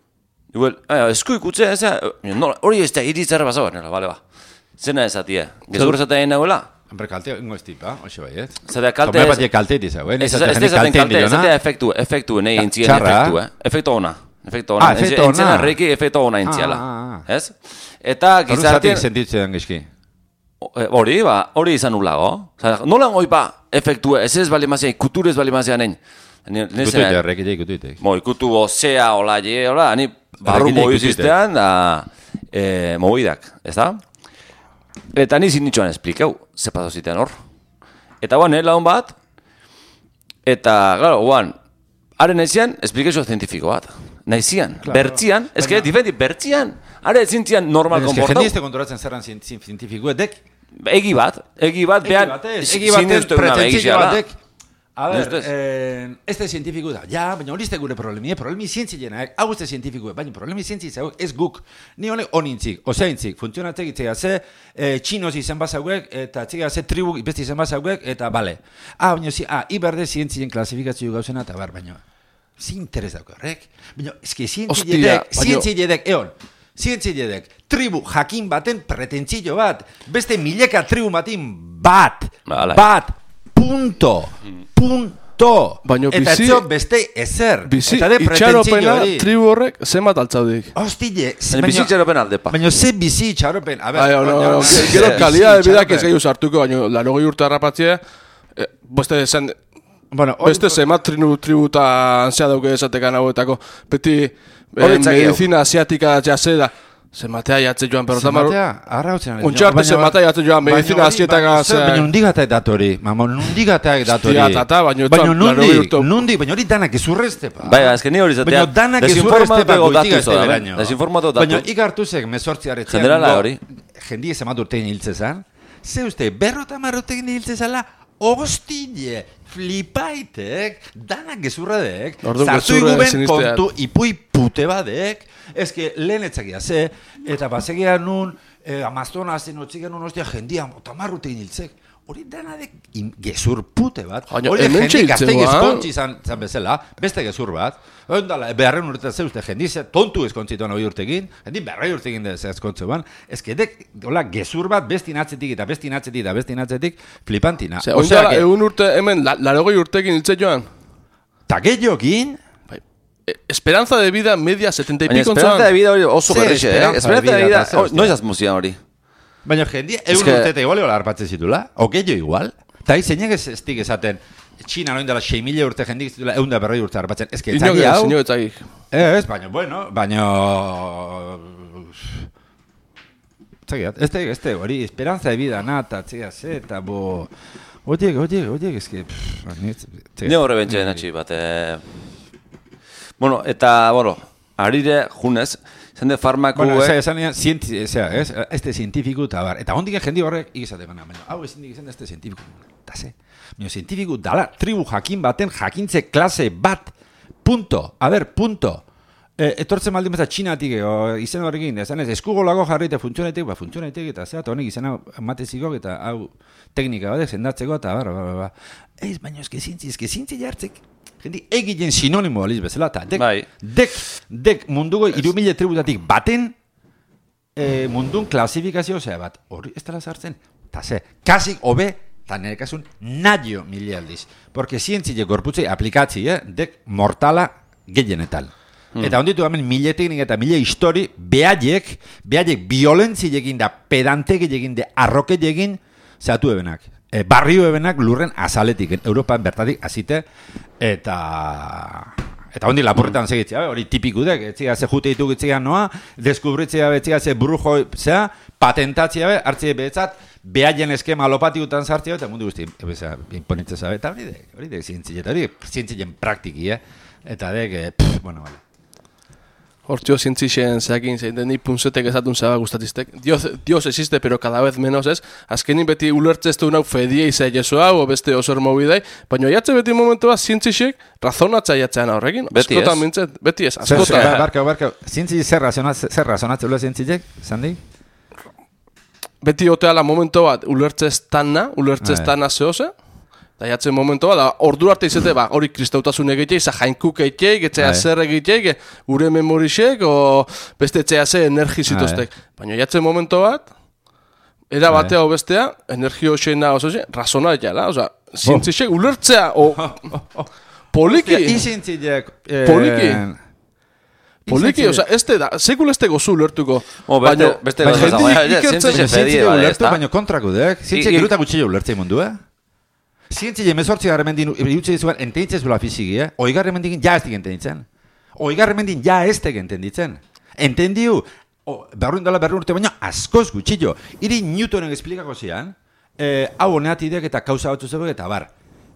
Speaker 1: Igual, eh, esku ikutze, ez da, nola, hori ez da iritzarra basa nela, bale ba. Zena ezatia, gezur ezatea nagoela,
Speaker 2: Hombre, kalte ingo ez tipa, hoxe bai, ez?
Speaker 1: Zata kalte
Speaker 2: Hombre, bat kalte dizau, eh?
Speaker 1: Ez ez ez esaten kalte, esatea efektu, efektu nahi intzien efektu, eh? Efektu ona. Efektu ona.
Speaker 2: Ah, efektu ona.
Speaker 1: reiki efektu ona intziala.
Speaker 2: Ah, ah,
Speaker 1: Ez? Eta
Speaker 2: Horren
Speaker 1: gizartien...
Speaker 2: zatik sentitzen gizki.
Speaker 1: Eh, Hori, ba, hori izan ulago. Zara, nola hoi ba, efektu, ez ez bali mazia, kutur ez bali mazia nahin.
Speaker 2: Ikutuite, horrekite, ikutuite.
Speaker 1: Mo, ikutu bozea, hola, je, hola, ani barru
Speaker 2: Horrekin
Speaker 1: mobi
Speaker 2: ikutuite.
Speaker 1: ziztean, da, eh, mobidak, ez da? Eta ni zin nitxoan esplikeu, ze paso zitean hor. Eta guan, eh, laun bat, eta, claro, guan, haren ezian, esplikazio zientifiko bat. Naizian, bertzian, ez que, diferenti, bertzian, normal
Speaker 2: Ez que
Speaker 1: konportau.
Speaker 2: jende ez te konturatzen zerran zien- zien- zientifikoek, dek,
Speaker 1: Egi bat, egi bat, behan,
Speaker 2: egi pretentzio
Speaker 1: begiziala.
Speaker 2: batek, A ber,
Speaker 1: ustez.
Speaker 2: eh, ez da zientifiko da, ja, baina hori ez da gure problemi, eh? problemi zientzilenak, hau ez da zientifiko, baina problemi zientzilenak ez guk, ni honek onintzik, osaintzik, funtzionatzek itzea ze, eh, txinoz izan bazauek, eta txega ze tribu beste izan bazauek, eta bale. Ah, baina zi, ah, iberde zientzilen klasifikazio gauzena, eta bar, baina, zi interes dauka horrek? Baina, eski
Speaker 3: baina-
Speaker 2: zientziledek, eon, zientziledek, tribu jakin baten pretentzio bat, beste mileka tribu batin bat,
Speaker 1: Hala.
Speaker 2: bat, punto, punto.
Speaker 3: Baina
Speaker 2: eta
Speaker 3: bizi-
Speaker 2: etzo beste ezer.
Speaker 3: Bizi,
Speaker 2: eta de pretentzio
Speaker 3: itxaropena
Speaker 2: hori.
Speaker 3: tribu horrek zenbat altzaudik.
Speaker 2: Hostile,
Speaker 1: Baina bizitxeropen aldepa.
Speaker 2: Baina ze bizi itxaropen, a ber,
Speaker 3: Bai, no,
Speaker 2: baina-
Speaker 3: no,
Speaker 2: ze
Speaker 3: gero
Speaker 2: bizi
Speaker 3: kalia de bidak ez
Speaker 2: itxaropen.
Speaker 3: gehiu sartuko, baina larogei urte harrapatzea, eh, beste zen,
Speaker 2: Bueno, hori-
Speaker 3: beste zenbat trinu, tributa ansia dauke esatekan hauetako, beti
Speaker 1: Hori
Speaker 3: eh, medizina asiatika jase da, zematea jatze joan, pero tamar,
Speaker 2: Zematea, arra hau zen.
Speaker 3: Ontxarte
Speaker 2: Baina-
Speaker 3: zematea jatze joan,
Speaker 2: baina
Speaker 3: medizina
Speaker 2: hori-
Speaker 3: asietaka
Speaker 2: baina
Speaker 3: ze-
Speaker 2: Baina nundigatek datori, mamon, nundigatek datori.
Speaker 3: Hostia, tata, baina ez
Speaker 2: Baina
Speaker 3: laurogei
Speaker 2: nundik,
Speaker 3: urte-
Speaker 2: nundik, baina hori danak ezurrezte pa.
Speaker 1: Bai, azken ni hori zatea.
Speaker 2: Baina danak ezurrezte pa goitik ez beraino.
Speaker 1: Desinformatu datu.
Speaker 2: Baina ikartuzek mesortzi arretzea.
Speaker 1: Generala hori.
Speaker 2: Jendi ez emat urtein hiltze zan. Ze uste, berrota marrotekin hiltze zala, hostile, flipaitek, danak gezurradek, zartu
Speaker 3: gezurra
Speaker 2: iguben kontu ipui pute badek, eske lehen etzakia ze, eta basegia nun, eh, amaztona zen otzigen nun, ostia, jendia, tamarrutekin hiltzek, hori danadek in- gezur pute bat, hori
Speaker 3: hementxe
Speaker 2: jendi gazte
Speaker 3: hiltzekoa.
Speaker 2: gezkontzi izan, izan bezala, beste gezur bat, Ondala, beharren urte ze uste, jendi ze tontu ezkontzituan hori urtekin, jendi beharrai urtekin da ze ezkontzu ban, ez que dek, hola, gezur bat bestin atzetik eta bestin atzetik eta bestin atzetik flipantina.
Speaker 3: Osea, oindala, egun urte, hemen, la, larogei urtekin hiltze joan,
Speaker 2: Ta gehiokin,
Speaker 3: bai, eh, esperanza de vida media 70 y pico
Speaker 1: esperanza de vida hori oso berrixe, eh?
Speaker 2: esperanza de
Speaker 1: de
Speaker 2: vida, hostia.
Speaker 1: noiz azmuzian hori.
Speaker 2: Baina jendi, egun
Speaker 1: que-
Speaker 2: urte eta igual egola harpatzen zitula, o gehiago igual, eta zeinek ez estik esaten, Txina noin dela 6 mila urte jendik zitula, egun da berroi urte harpatzen, ez que
Speaker 3: ez,
Speaker 2: hau,
Speaker 3: inok etzagik.
Speaker 2: Ez, baina, bueno, baina... Txagiat, ez te, ez te, hori, esperanza de vida nata, txega, ze, eta bo... Oiek, oiek, oiek, ez que... ni-
Speaker 1: horre bentxe natxi bat. Eh... Bueno, eta, bueno, arire junez, zende farmako...
Speaker 2: Bueno,
Speaker 1: eh,
Speaker 2: esan nian, zienti, eza, ez, este zientifiko eta bar. Eta hondik jendi horrek ikizate baina, hau ezin dik izan este zientifiko. Eta ze. Baina zientifiku dala, tribu jakin baten jakintze klase bat, punto, a ber, punto. E, etortzen baldin bezala txinatik, o, izen horrekin, esan ez, eskugolago jarri eta funtzionetik, ba, funtzionetik, eta zera, honek izena mateziko, eta hau teknika batek sendatzeko, eta bar, bar, bar. Ez, baina eske zintzi, eske zintzi jartzek, jendi, egiten sinonimo aliz bezala, eta dek,
Speaker 1: Bai.
Speaker 2: dek, dek munduko irumile tributatik baten, e, mundun klasifikazio zea bat, hori ez dela sartzen, eta ze, kasik hobe, eta nire kasun, nadio mili aldiz. Porque zientzile gorputzei aplikatzi, eh, dek mortala gehienetal. Eta onditu hemen mile teknik eta mile histori, behaiek, behaiek violentzilekin da, pedantegilekin da, arroketekin, zehatu ebenak. E, barrio ebenak lurren azaletik, Europan bertatik azite, eta... Eta hondi lapurretan segitzea, hori tipikudek, etzia ze jute ditu noa, deskubritzea betzia ze brujo, zea, patentatzea be, hartzea betzat, behaien eskema lopatikutan sartzea, eta mundu guzti, ebeza, imponitza zabe, eta hori dek, hori dek zientzile, eta hori dek zientzilien praktiki, eh? Eta dek, pff, bueno, vale.
Speaker 3: Hortio zientzixen zeakin zein deni punzetek ezatun zaba gustatiztek. Dios, Dios existe, pero cada vez menos ez. Azkenin beti ulertzeztu nau fedie izai jesu hau, o beste oso ermobidei. Baina jatze beti momentu bat zientzixek razonatza jatzean horrekin.
Speaker 1: Beti
Speaker 3: Askotan
Speaker 1: ez.
Speaker 3: mintzet, beti ez, askotan.
Speaker 2: barka, barka, zientzile zer razonatze, zer razonatze ula zientzilek, zandi?
Speaker 3: Beti oteala momento bat ulertzez tanna, ulertzez
Speaker 2: Bai.
Speaker 3: tanna zehose. Da jatzen momento bat, da, ordu arte izate, ba, hori kristautasun egitei, za jainkuk egitei, etzea
Speaker 2: Bai.
Speaker 3: zer egitei, gure memorixek, o beste etzea ze energi zituztek. Baina jatzen momento bat, era
Speaker 2: Bai.
Speaker 3: batea o bestea, energi hoxena oso ze, razona jala, oza, zientzisek ulertzea, o, poliki,
Speaker 2: I zientzilek... Eh,
Speaker 3: Poliki. poliki, oza, ez da, sekul ez gozu ulertuko.
Speaker 1: Bo, beste, beste
Speaker 3: baina
Speaker 1: gauza,
Speaker 3: jendik
Speaker 1: baina, ja,
Speaker 3: ikertzen-
Speaker 1: zientzixe
Speaker 2: Baina
Speaker 1: fedie,
Speaker 2: zientzile
Speaker 1: bale,
Speaker 2: ulertu,
Speaker 1: ezta?
Speaker 2: baina kontrakudek. Zientzile
Speaker 1: I- i-
Speaker 2: geruta gutxile ulertzei mundu, eh? Zientzile mezortzi garren mendin, iutxe dizuan, entenitzez bela fiziki, eh? Oigarren mendin ja ez dik entenitzen. Oigarren mendin ja ez entenditzen. Entendiu, oh, berruin dela berrun urte baina askoz gutxillo. Iri Newtonen esplikako zian, eh, hau honeatidek eta kauza batzu zegoen eta bar.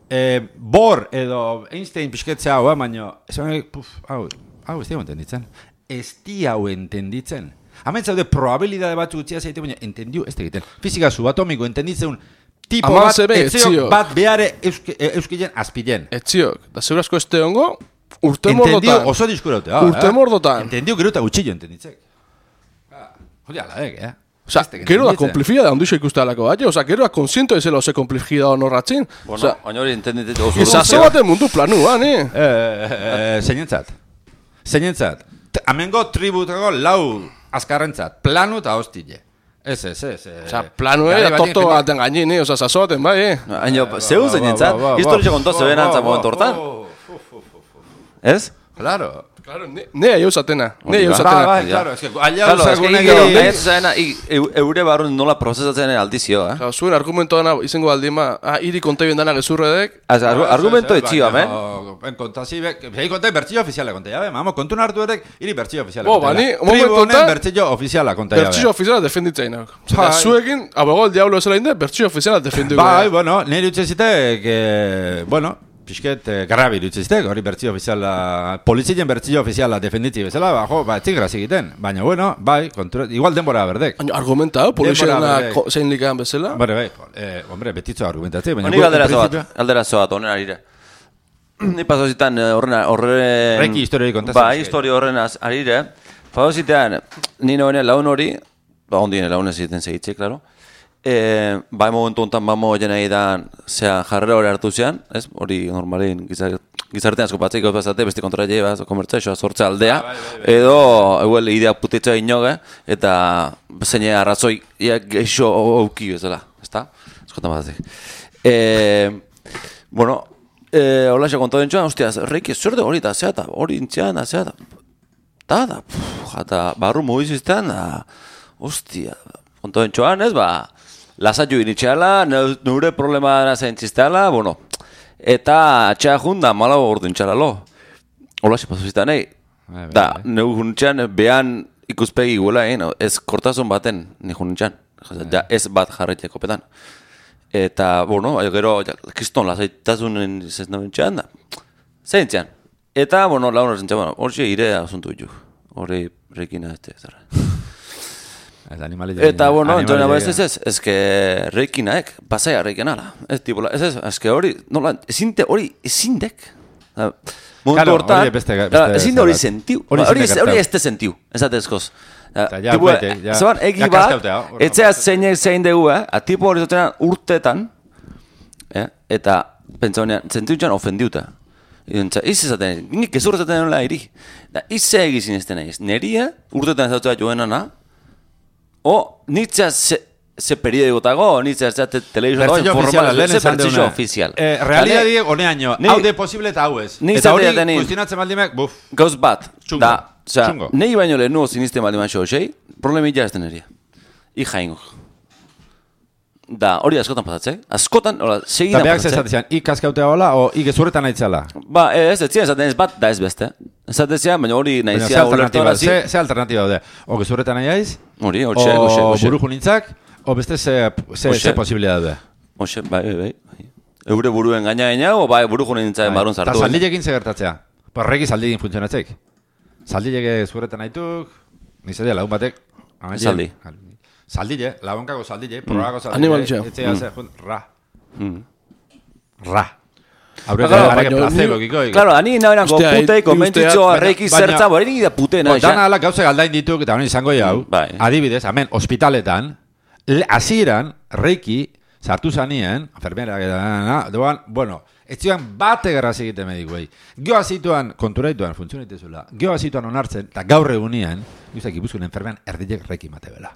Speaker 2: Eh, Bohr edo Einstein pixketzea hau, eh, baina, esan, puf, hau, hau ez dira entenditzen. Ez di entenditzen. Hemen zaude probabilidade batzu gutxia zaite, baina entendiu ez egiten. Fizika subatomiko entenditzen tipo bat,
Speaker 3: zebe,
Speaker 2: etziok
Speaker 3: etziok.
Speaker 2: bat behare euske, eh, euskilen azpilen.
Speaker 3: Etziok, da segurazko ez teongo, urte
Speaker 2: Entendiu,
Speaker 3: mordotan.
Speaker 2: oso diskuraute.
Speaker 3: Urte mordotan.
Speaker 2: Entendiu gero eta gutxillo entenditzek. Ah, Hori ala, eh?
Speaker 3: Osa,
Speaker 2: Ez da
Speaker 3: gero da
Speaker 2: entenditzen.
Speaker 3: komplifida handu ikuste alako bat, osa, gero da konsiento ezela ose komplifida honorratzin.
Speaker 1: Bueno,
Speaker 3: Osa,
Speaker 1: baina hori entenditzen oso
Speaker 3: izazo baten mundu planua, ni.
Speaker 2: Eh, eh, eh, zeinentzat. Zeinentzat. T- Hemengo tributako lau azkarrentzat. Planu eta hostile. Ez, ez, ez.
Speaker 3: Osa, planu ere,
Speaker 2: batean
Speaker 3: torto baten gainin, eh, osa, zazo baten, bai, eh.
Speaker 1: Baina,
Speaker 2: Ba,
Speaker 1: zeu
Speaker 2: ba,
Speaker 1: zen
Speaker 2: ba,
Speaker 1: jentzat, historia
Speaker 2: ba,
Speaker 1: konto
Speaker 2: ba,
Speaker 1: zeben antza momentu hortan. Ez?
Speaker 2: Claro.
Speaker 3: Claro, ne, ne aio zatena, ne
Speaker 1: da.
Speaker 2: Ba, ba, claro, es que allá
Speaker 1: Claro, ez que
Speaker 2: usagune
Speaker 1: gero,
Speaker 2: gehi-
Speaker 1: gainetu zaena, i- eu- eure barrun nola prozesatzen aldizio, eh?
Speaker 3: Claro, zuen argumentoa dana, izango baldima, ah, iri konta dana gezurredek,
Speaker 1: Az, argu- argumento etxio, amen?
Speaker 2: En kontasi, behi kontai bertxillo ofiziala konta jabe, mamo, kontun hartu erek, iri bertxillo ofiziala
Speaker 3: Bo,
Speaker 2: konta
Speaker 3: bani,
Speaker 2: Tribu honen
Speaker 3: honetan-
Speaker 2: bertxillo ofiziala konta jabe.
Speaker 3: bertxio ofiziala defenditzain hau.
Speaker 2: Bai.
Speaker 3: Zuekin, abogado el diablo ezela inde, bertxio ofiziala defenduko.
Speaker 2: Bai, bueno, nire utxe zitek, eh, bueno, pixket eh, garrabi utxe zitek, hori bertxio ofiziala, polizien bertxio ofiziala defenditzi bezala, ba, jo, ba, etzik egiten. Baina, bueno, bai, kontura, igual denbora berdek.
Speaker 3: Baina argumenta, hau, ko- zein likan bezala.
Speaker 2: Bare, bai, eh, hombre, betitzo argumentatzei, baina...
Speaker 1: Galdera
Speaker 2: en
Speaker 1: zoat, galdera zoat, honen arire. Ni paso zitan eh, horren.
Speaker 2: Reki historioi kontatzen
Speaker 1: Bai, historia horren arire. Paso zitan, ni noene laun hori, ba, ondine laun ez egiten segitze, klaro. E, bai momentu honetan bamo jena idan, zea jarrera hori hartu zean, ez? Hori normalin gizar, gizartean asko batzei gauz bazate, beste kontra jeba, komertza, eso, sortze aldea. Edo, eguel, idea putitza inoge, eta zeine arrazoi, ia geixo auki bezala, ezta? Eskotan batzek. E, bueno, e, hola xe kontu dentxoan, ostia, reiki, zer de hori da, zea da, hori intzian da, zea da. Da, da, pff, eta barru mugiziztean, da, ostia, kontu dentxoan, ez, ba, lasatu initxeala, nure problema dana zaintzizteala, bueno, eta atxea jun da, mala ordu intxala lo. Hola xe pasu zitan, nahi,
Speaker 2: Bai, bai,
Speaker 1: da,
Speaker 2: bai.
Speaker 1: neu juntxean, behan ikuspegi guela, eh, no? ez kortasun baten, ni juntxan, ja, ez bat jarreteko petan. Eta, bueno, bai, gero, kriston lasaitasunen izaz naben txan da. Zein txan. Eta, bueno, laun horzen txan, bueno, hor xe ire asuntu ditu. Horri rekina ez zara.
Speaker 2: Ez animali
Speaker 1: Eta, bueno, entona, ez ez ez, ez que reikinaek, pasaia reikinala. Ez, tipola, ez ez, ez que hori, nola, ezinte, hori, ezindek. Momentu
Speaker 2: Claro,
Speaker 1: hortan,
Speaker 2: hori beste- beste
Speaker 1: claro, ezin da hori sentiu.
Speaker 2: Hori da
Speaker 1: hori ez te sentiu, esatezkoz.
Speaker 2: Eta ja,
Speaker 1: Tipo, zeban, egi bat, etxea zein zein dugu, eh? A tipo hori zutenan urtetan, eh? eta pentsa honean, zentiu ofendiuta. Identza, iz esaten, nik ez urtetan nola iri. Da, iz egizin ez dena iz. Neria, urtetan ez dut joenana, o nitzea ze, ze periodikotago, nitzea ze telebizio
Speaker 2: lehen
Speaker 1: ze
Speaker 2: deuna.
Speaker 1: ofizial.
Speaker 2: Eh, realidadi honeaino, hau de posible eta hau ez. Eta hori guztinatzen baldimek, buf.
Speaker 1: Gauz bat,
Speaker 2: Txungo.
Speaker 1: da, osea,
Speaker 2: Txungo.
Speaker 1: nahi baino lehen nuo zinizten baldin maixo hoxei, problemi ja ez deneria. Da, hori askotan pasatzek. Askotan, hola,
Speaker 2: Eta
Speaker 1: segidan
Speaker 2: behak
Speaker 1: pasatzek.
Speaker 2: zezatezian, ik kaskautea hola, o ik gezurretan aitzala.
Speaker 1: Ba, ez, ez zian, esaten ez bat, da ez beste. Baina hori nahi
Speaker 2: Baina, ze
Speaker 1: zia
Speaker 2: alternatiba,
Speaker 1: ulertorazi.
Speaker 2: ze, ze alternatiba daude? O gezurretan aiaiz,
Speaker 1: Hori, hoxe, hoxe,
Speaker 2: o
Speaker 1: hoxe.
Speaker 2: buru junintzak, o beste ze, ze, ze posibilidad daude.
Speaker 1: Hoxe, bai, bai, bai. Eure buruen gaina gaina, o bai, buru junen nintzen barun
Speaker 2: Eta
Speaker 1: zartu.
Speaker 2: saldilekin ze gertatzea. Porreki saldilekin funtzionatzek. Saldileke zurretan aituk, nizadea lagun batek. amaien-
Speaker 1: Saldi.
Speaker 2: Saldile, lagunkako saldile, probako saldile.
Speaker 3: Animalitxea.
Speaker 2: Etzea, ze, jun, ra.
Speaker 1: Mm.
Speaker 2: Ra. Aurre,
Speaker 3: claro,
Speaker 2: gara,
Speaker 3: baina
Speaker 2: placebo,
Speaker 3: ni-
Speaker 2: kiko.
Speaker 1: Claro, ani nahi erango
Speaker 3: Ostia,
Speaker 1: pute,
Speaker 3: ni
Speaker 1: konbentzitzo,
Speaker 3: usteak-
Speaker 1: arreiki
Speaker 2: baina-
Speaker 1: zertza, bori nire pute,
Speaker 2: No,
Speaker 1: nahi.
Speaker 2: dana ala gauzak aldain dituk, eta honi izango jau.
Speaker 1: Bai.
Speaker 2: Adibidez, hemen, ospitaletan, le- hasieran reiki, sartu zanien, enfermera, eta, doan, bueno, ez zioan bate garrazi egite medikuei. Gioa zituan, konturaituan, funtzionitezula, gioa zituan onartzen, eta gaur egunean, guztak ipuzkun enfermean erdilek reiki matebela.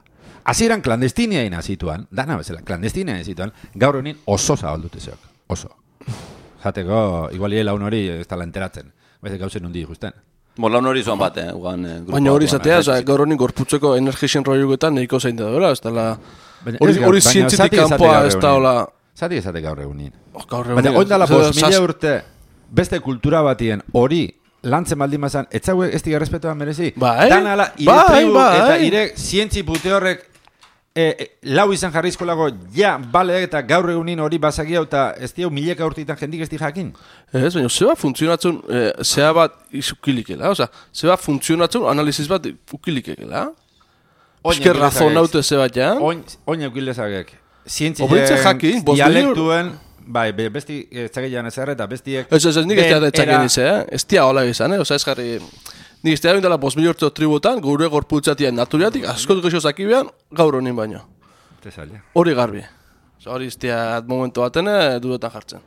Speaker 2: Hasieran klandestinia ina zituan, dana bezala, klandestinia ina zituan, gaur egunean oso zabaldute zeok, oso. Jateko, igual laun hori ez tala enteratzen, beste gauzen undi justen.
Speaker 1: Mola hori zoan bat, eh, guan, eh,
Speaker 3: Baina hori izatea, oza, gaur honi gorputzeko energisen roiuketan nahiko zein da dela, ez dela...
Speaker 2: Baina
Speaker 3: Hori
Speaker 2: ez baina
Speaker 3: zientzitik kanpoa ez da hola...
Speaker 2: Zati esate gaur egunin.
Speaker 3: Oh, gaur
Speaker 2: Baina
Speaker 3: egunean.
Speaker 2: oin dala
Speaker 3: Zer-
Speaker 2: bost mila
Speaker 3: zaz-
Speaker 2: urte beste kultura batien hori lantzen baldin bazan, etzaue ez diga respetuan merezi.
Speaker 3: Bai,
Speaker 2: Dan ala, ire
Speaker 3: bai, bai.
Speaker 2: eta ire zientzi pute horrek e, e, lau izan jarrizko lago, ja, bale, eta gaur egunin hori bazagia eta ez diau mileka urtitan jendik ez di jakin.
Speaker 3: Ez, baina zeba funtzionatzen, eh, zea bat izukilikela, oza, zeba funtzionatzen analiziz bat ukilikela. Esker razon naute zeba jan.
Speaker 2: Oin, oin eukildezakek. Zientzien,
Speaker 3: jakin,
Speaker 2: dialektuen, bai, be, besti ez erre, eta bestiek...
Speaker 3: Ez, ez, ez, nik ez da etxaken
Speaker 2: era-
Speaker 3: izan, eh? Ez tia hola izan, eh? Oza, ez jarri... Nik ez tia dela bost miliortzo tributan, gure gorputzatian naturiatik, asko dugu zakibean, gaur honin baino.
Speaker 2: Tesalia.
Speaker 3: Hori garbi. Hori ez tia momentu baten, eh, dudetan jartzen.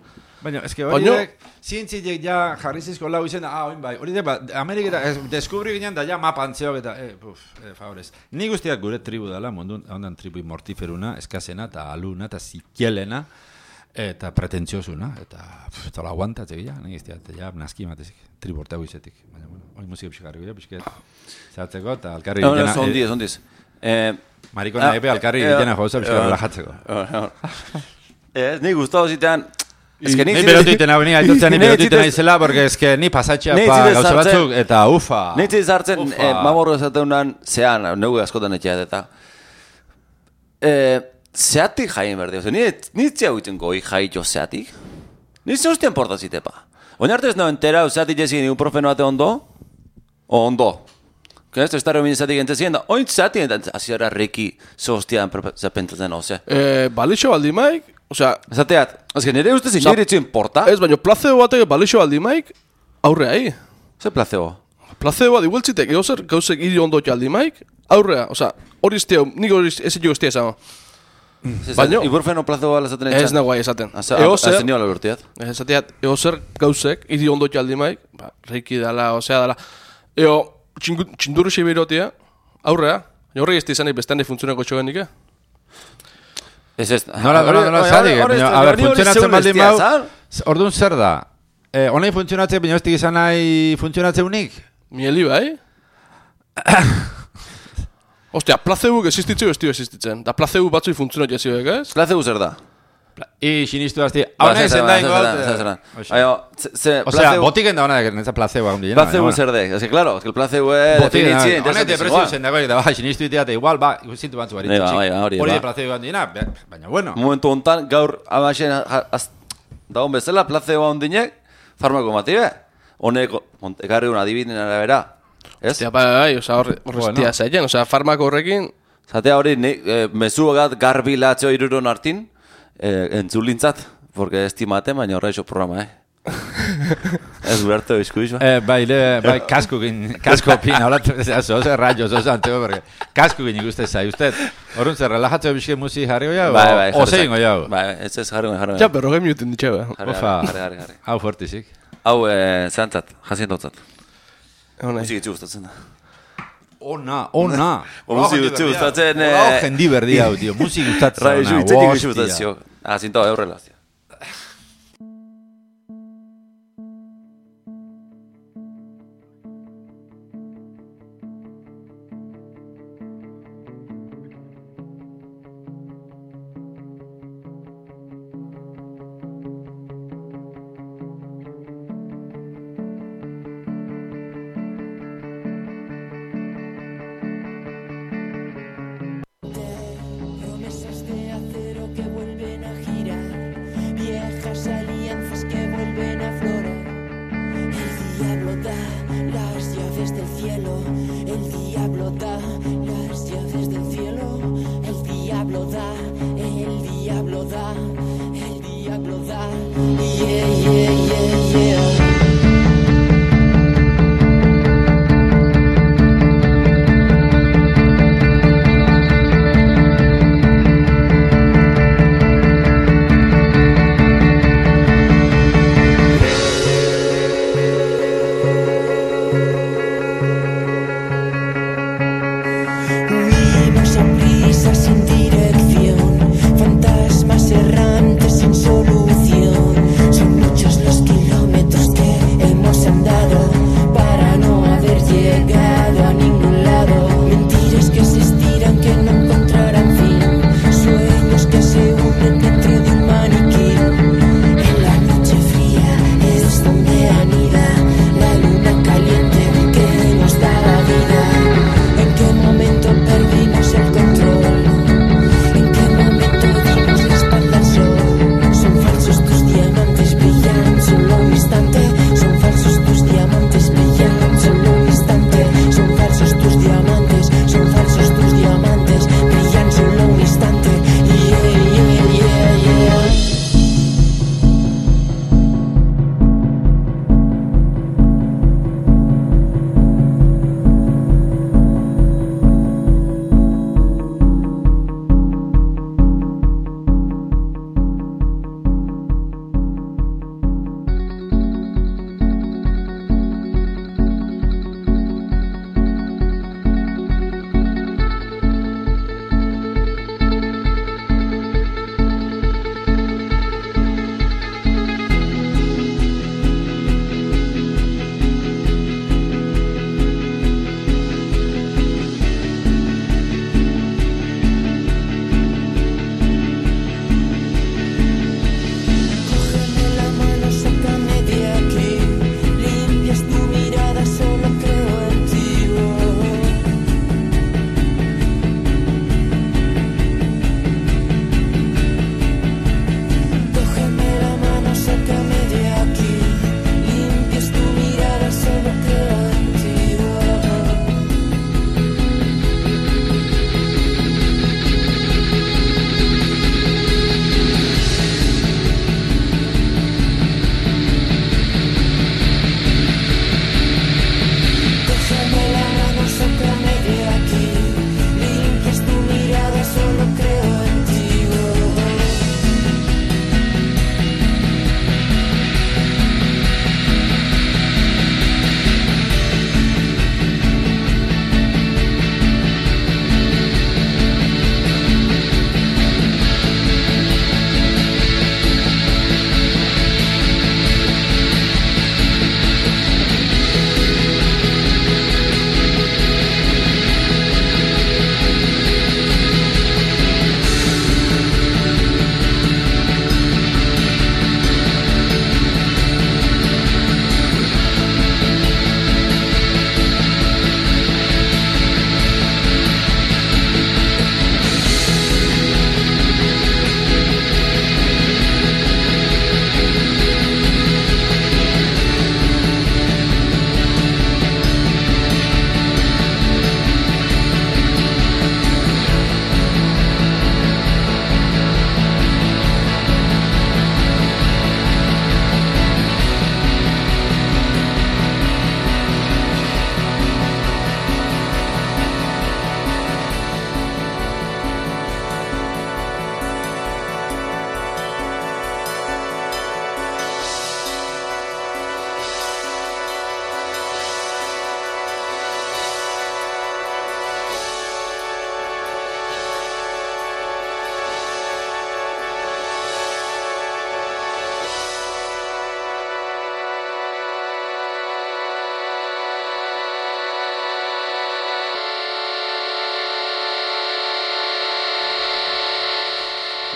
Speaker 2: Baina, eske hori
Speaker 3: Baina-
Speaker 2: dek, zientziek ja jarrizizko lau izena, ah, oin bai, hori de, ba, Ameriketa, ez, deskubri ginen da ja mapantzeok eta, eh, puf, eh, favorez. Ni guztiak gure tribu dela, mundun, ondan tribu mortiferuna, eskazena, eta aluna, eta zikielena, eta pretentziosuna, eta, puf, eta la aguantatzek ja, ni guztiak, eta ja, naski matezik, tribu hortago izetik. Baina, bueno, hori musika pixkarri gure, pixket, zahatzeko, eta alkarri
Speaker 1: No, no,
Speaker 2: egitena,
Speaker 1: zondiz,
Speaker 2: eh,
Speaker 1: zondiz. Eh,
Speaker 2: marikona
Speaker 1: ah,
Speaker 2: epe alkarri
Speaker 1: eh,
Speaker 2: egitena joza, pixkat
Speaker 1: eh,
Speaker 2: relajatzeko.
Speaker 1: Ez, ni gustatu zitean... Ez que
Speaker 2: Ni
Speaker 1: nik
Speaker 2: berotu itena, ni aitortzen ni
Speaker 1: Ni
Speaker 2: berotu itena
Speaker 1: zitez-
Speaker 2: izela, porque es que ni pasatxea
Speaker 1: Ni
Speaker 2: pa gauza batzuk, eta ufa.
Speaker 1: Neitzi zartzen,
Speaker 2: Ufa.
Speaker 1: eh, mamorro esateunan, zean, negu askotan etxeat eta... Eh, zeatik jaien berde, oza, ni nitzia huitzen goi jai jo zeatik. Ni ze hostien porta zitepa. Oin arte ez no entera, zeatik jesi ni un profeno bate ondo, o ondo. Que esto está reunido zeatik entzien da, oin zeatik entzien, aziara reki ze hostian pentsatzen oze.
Speaker 3: Eh, balixo baldi maik, osea,
Speaker 1: Esateat, ez que nire ustez nire itzien porta,
Speaker 3: ez baino placebo batek balixo baldi maik, aurre ahi.
Speaker 1: ze placebo.
Speaker 3: Placebo bat igualtzitek, ego zer gauzek hiri ondo jaldi maik, aurrea, osea, hori ez teo, nik hori ez jo ez teo esan. Baino-
Speaker 1: Iburfeno placebo ala esaten
Speaker 3: Ez nagoa esaten.
Speaker 1: Ego
Speaker 3: Ego zer,
Speaker 1: zer... niola lortiat.
Speaker 3: esateat, ego zer gauzek hiri ondo jaldi maik, ba, reiki dala, osea dala. Ego, txingu- txinduru xebirotia, aurrea, horrei ez izan bestean funtzionako txogenik, eh?
Speaker 1: Ez ez.
Speaker 2: Nola, nola, nola, zadik, baina, a ber, funtzionatzen baldin bau, orduan zer da? Eh, honei funtzionatzen, baina ez dik izan nahi funtzionatzen unik?
Speaker 3: Mieli bai? Ostia, placebo existitzen ez dio existitzen. Da placebo batzui funtzionat jazioek, ez?
Speaker 1: Placebo zer da?
Speaker 2: I sinistu azti,
Speaker 1: Ba,
Speaker 2: honei
Speaker 1: zer
Speaker 2: zen
Speaker 1: da,
Speaker 2: dain
Speaker 1: zer da, zer
Speaker 2: gote.
Speaker 1: da. Aio, ze- ze
Speaker 2: Osea,
Speaker 1: placebo-
Speaker 2: botiken da hona, nintza placebo handi.
Speaker 1: Placebo zer de. Ez que, claro, es que el placebo es
Speaker 2: Botiken da,
Speaker 1: definitzien.
Speaker 2: honek depresio zen dago, eta ba, sinistu iteate, igual, ba, zintu bantzu bari.
Speaker 1: Ba, bai, hori, ba.
Speaker 2: de placebo handi, na, be- baina bueno.
Speaker 1: Momentu hontan, gaur, amaxen, dagoen bezala, placebo hondinek, farmako matibe. Honek, ont- ekarri un adibiden arabera. Ez?
Speaker 3: Ostia, bai, bai, oza, horre, horre
Speaker 2: Bueno.
Speaker 3: zaien, oza, farmako horrekin,
Speaker 4: Zatea hori, ni, eh, mezu bat garbi latxo iruron hartin, eh, entzulintzat, porque estimate, baina horra iso programa, eh? ez berto izkuiz, ba?
Speaker 2: Eh, bai, le, bai, kasko gin, kasko pin, hablatu, oso, oso rayos, oso anteo, porque kasko gin ikuste zai, usted, orun zer, relajatzeo bizke musi jarri oia,
Speaker 4: Bai, bai,
Speaker 2: o zein oia,
Speaker 4: Bai, ez ez jarri, jarri.
Speaker 3: Ja, berrogei minuten ditxe, ba.
Speaker 4: Jarri,
Speaker 2: Ufa.
Speaker 4: jarri, jarri, jarri.
Speaker 2: hau fuertizik.
Speaker 4: Hau, eh, zantzat, jazientotzat.
Speaker 3: Hone.
Speaker 4: Musik itxu gustatzen da.
Speaker 2: Ona, ona.
Speaker 4: Ba, musik gutxi gustatzen, eh,
Speaker 2: Hau jendi berdi hau, tio, musik gustatzen.
Speaker 4: Rai,
Speaker 2: ona,
Speaker 4: zu itzetik
Speaker 2: hostia.
Speaker 4: gutxi gustatzen. Ah, zinto, eurrela, hostia.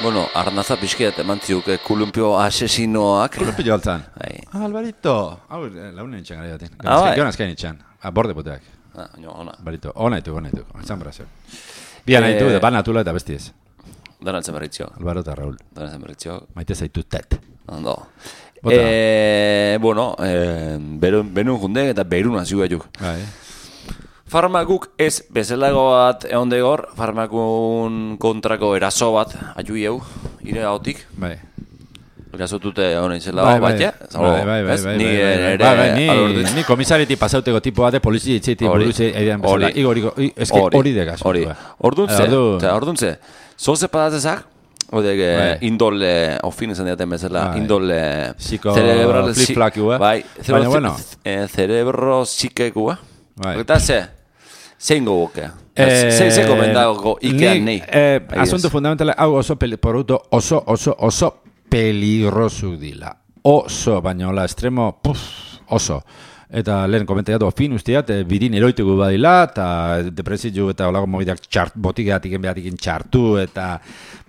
Speaker 1: Bueno, arnaza pixkiat eman ziuk, eh, kolumpio asesinoak.
Speaker 2: Pilo altzan.
Speaker 1: Bai.
Speaker 2: Ah, Alvarito. Hau, eh, launen itxan gara jaten.
Speaker 1: Ah, bai.
Speaker 2: Gero azkain itxan. Ah, poteak.
Speaker 1: Ah, baina, ona.
Speaker 2: Alvarito. Ona ditu, ona ditu. Altzan brazio. Bian
Speaker 1: Eh,
Speaker 2: ditu, da ban atula eta besti ez.
Speaker 1: Donatzen berritzio.
Speaker 2: Alvaro eta Raul.
Speaker 1: Donatzen berritzio.
Speaker 2: Maite zaitu tet.
Speaker 1: Ondo.
Speaker 2: Bota.
Speaker 1: Eh, bueno, eh, berun, berun junde eta berun hazio juk.
Speaker 2: Bai.
Speaker 1: Farmakuk ez bezalago bat egon degor, farmakun kontrako eraso bat aiui eu, ire hautik.
Speaker 2: Bai.
Speaker 1: Erasotute honen zela
Speaker 2: Bai,
Speaker 1: bat,
Speaker 2: bai.
Speaker 1: ja?
Speaker 2: Bai, bai, bai, bai,
Speaker 1: Ni
Speaker 2: bai, bai,
Speaker 1: ere
Speaker 2: bai, bai, ni- Ni komisariti pasauteko tipo bate polizia itxeiti buruz eidean bezala.
Speaker 1: Hori.
Speaker 2: Igor, igor, i- eske hori degaz.
Speaker 1: Hori. Orduntze, orduntze, zoze padatzezak, Odek,
Speaker 2: Bai.
Speaker 1: indol, eh, ofin esan diaten bezala,
Speaker 2: Bai.
Speaker 1: indol, eh,
Speaker 2: Psiko
Speaker 1: cerebral-
Speaker 2: flip-flakua.
Speaker 1: Bai,
Speaker 2: Baina,
Speaker 1: cerebro,
Speaker 2: bueno.
Speaker 1: eh, cerebro psikekua.
Speaker 2: Bai.
Speaker 1: Eta ze, zein gogoke?
Speaker 2: Eh,
Speaker 1: Zein ze komendago ikean nei?
Speaker 2: Eh, asunto fundamentala, hau oso peli, produktu oso, oso, oso peligrosu dila. Oso, baina hola, estremo, puf, oso. Eta lehen komentaiatu, fin usteat, e, birin eroitugu badila, eta depresiu eta olago mobideak txart, botikeatik enbeatik txartu, eta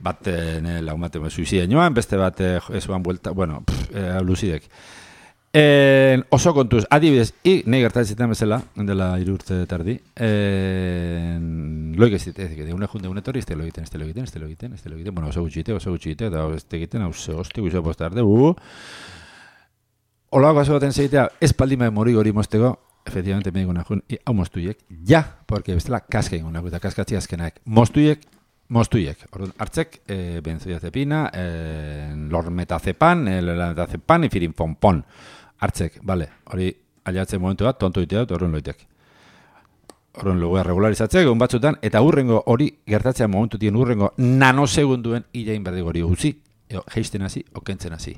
Speaker 2: bat, e, ne, lagun bat, suizide joan, beste bat, e, ezuan buelta, bueno, pff, e, luzidek. En, oso kontuz, adibidez, i, nahi gertatzen zitan bezala, dela irurte tardi, en, loik ez ditek, ez junde une torri, ez lo egiten, ez lo egiten, ez lo egiten, ez lo egiten, bueno, oso gutxite, oso gutxite, eta ez egiten, hau ze, hosti, guizo posta arte, uh, Olako aso baten zeitea, ez paldima mori gori mosteko, efectivamente me digo najun, i, hau mostuiek, ja, porque bestela kaska ingo nago, eta kaskatzi azkenak, mostuiek, mostuiek, orduan, hartzek, e, benzoiazepina, e, lormetazepan, e, lormetazepan, ifirin ponpon, hartzek, bale, hori, aliatzen momentu bat, tonto itea dut, orduan loitek. Orduan logea regularizatzek, egun batzutan, eta urrengo hori gertatzea momentu tien urrengo nanosegunduen ilain berdi hori utzi, eo, geisten hasi, okentzen hasi.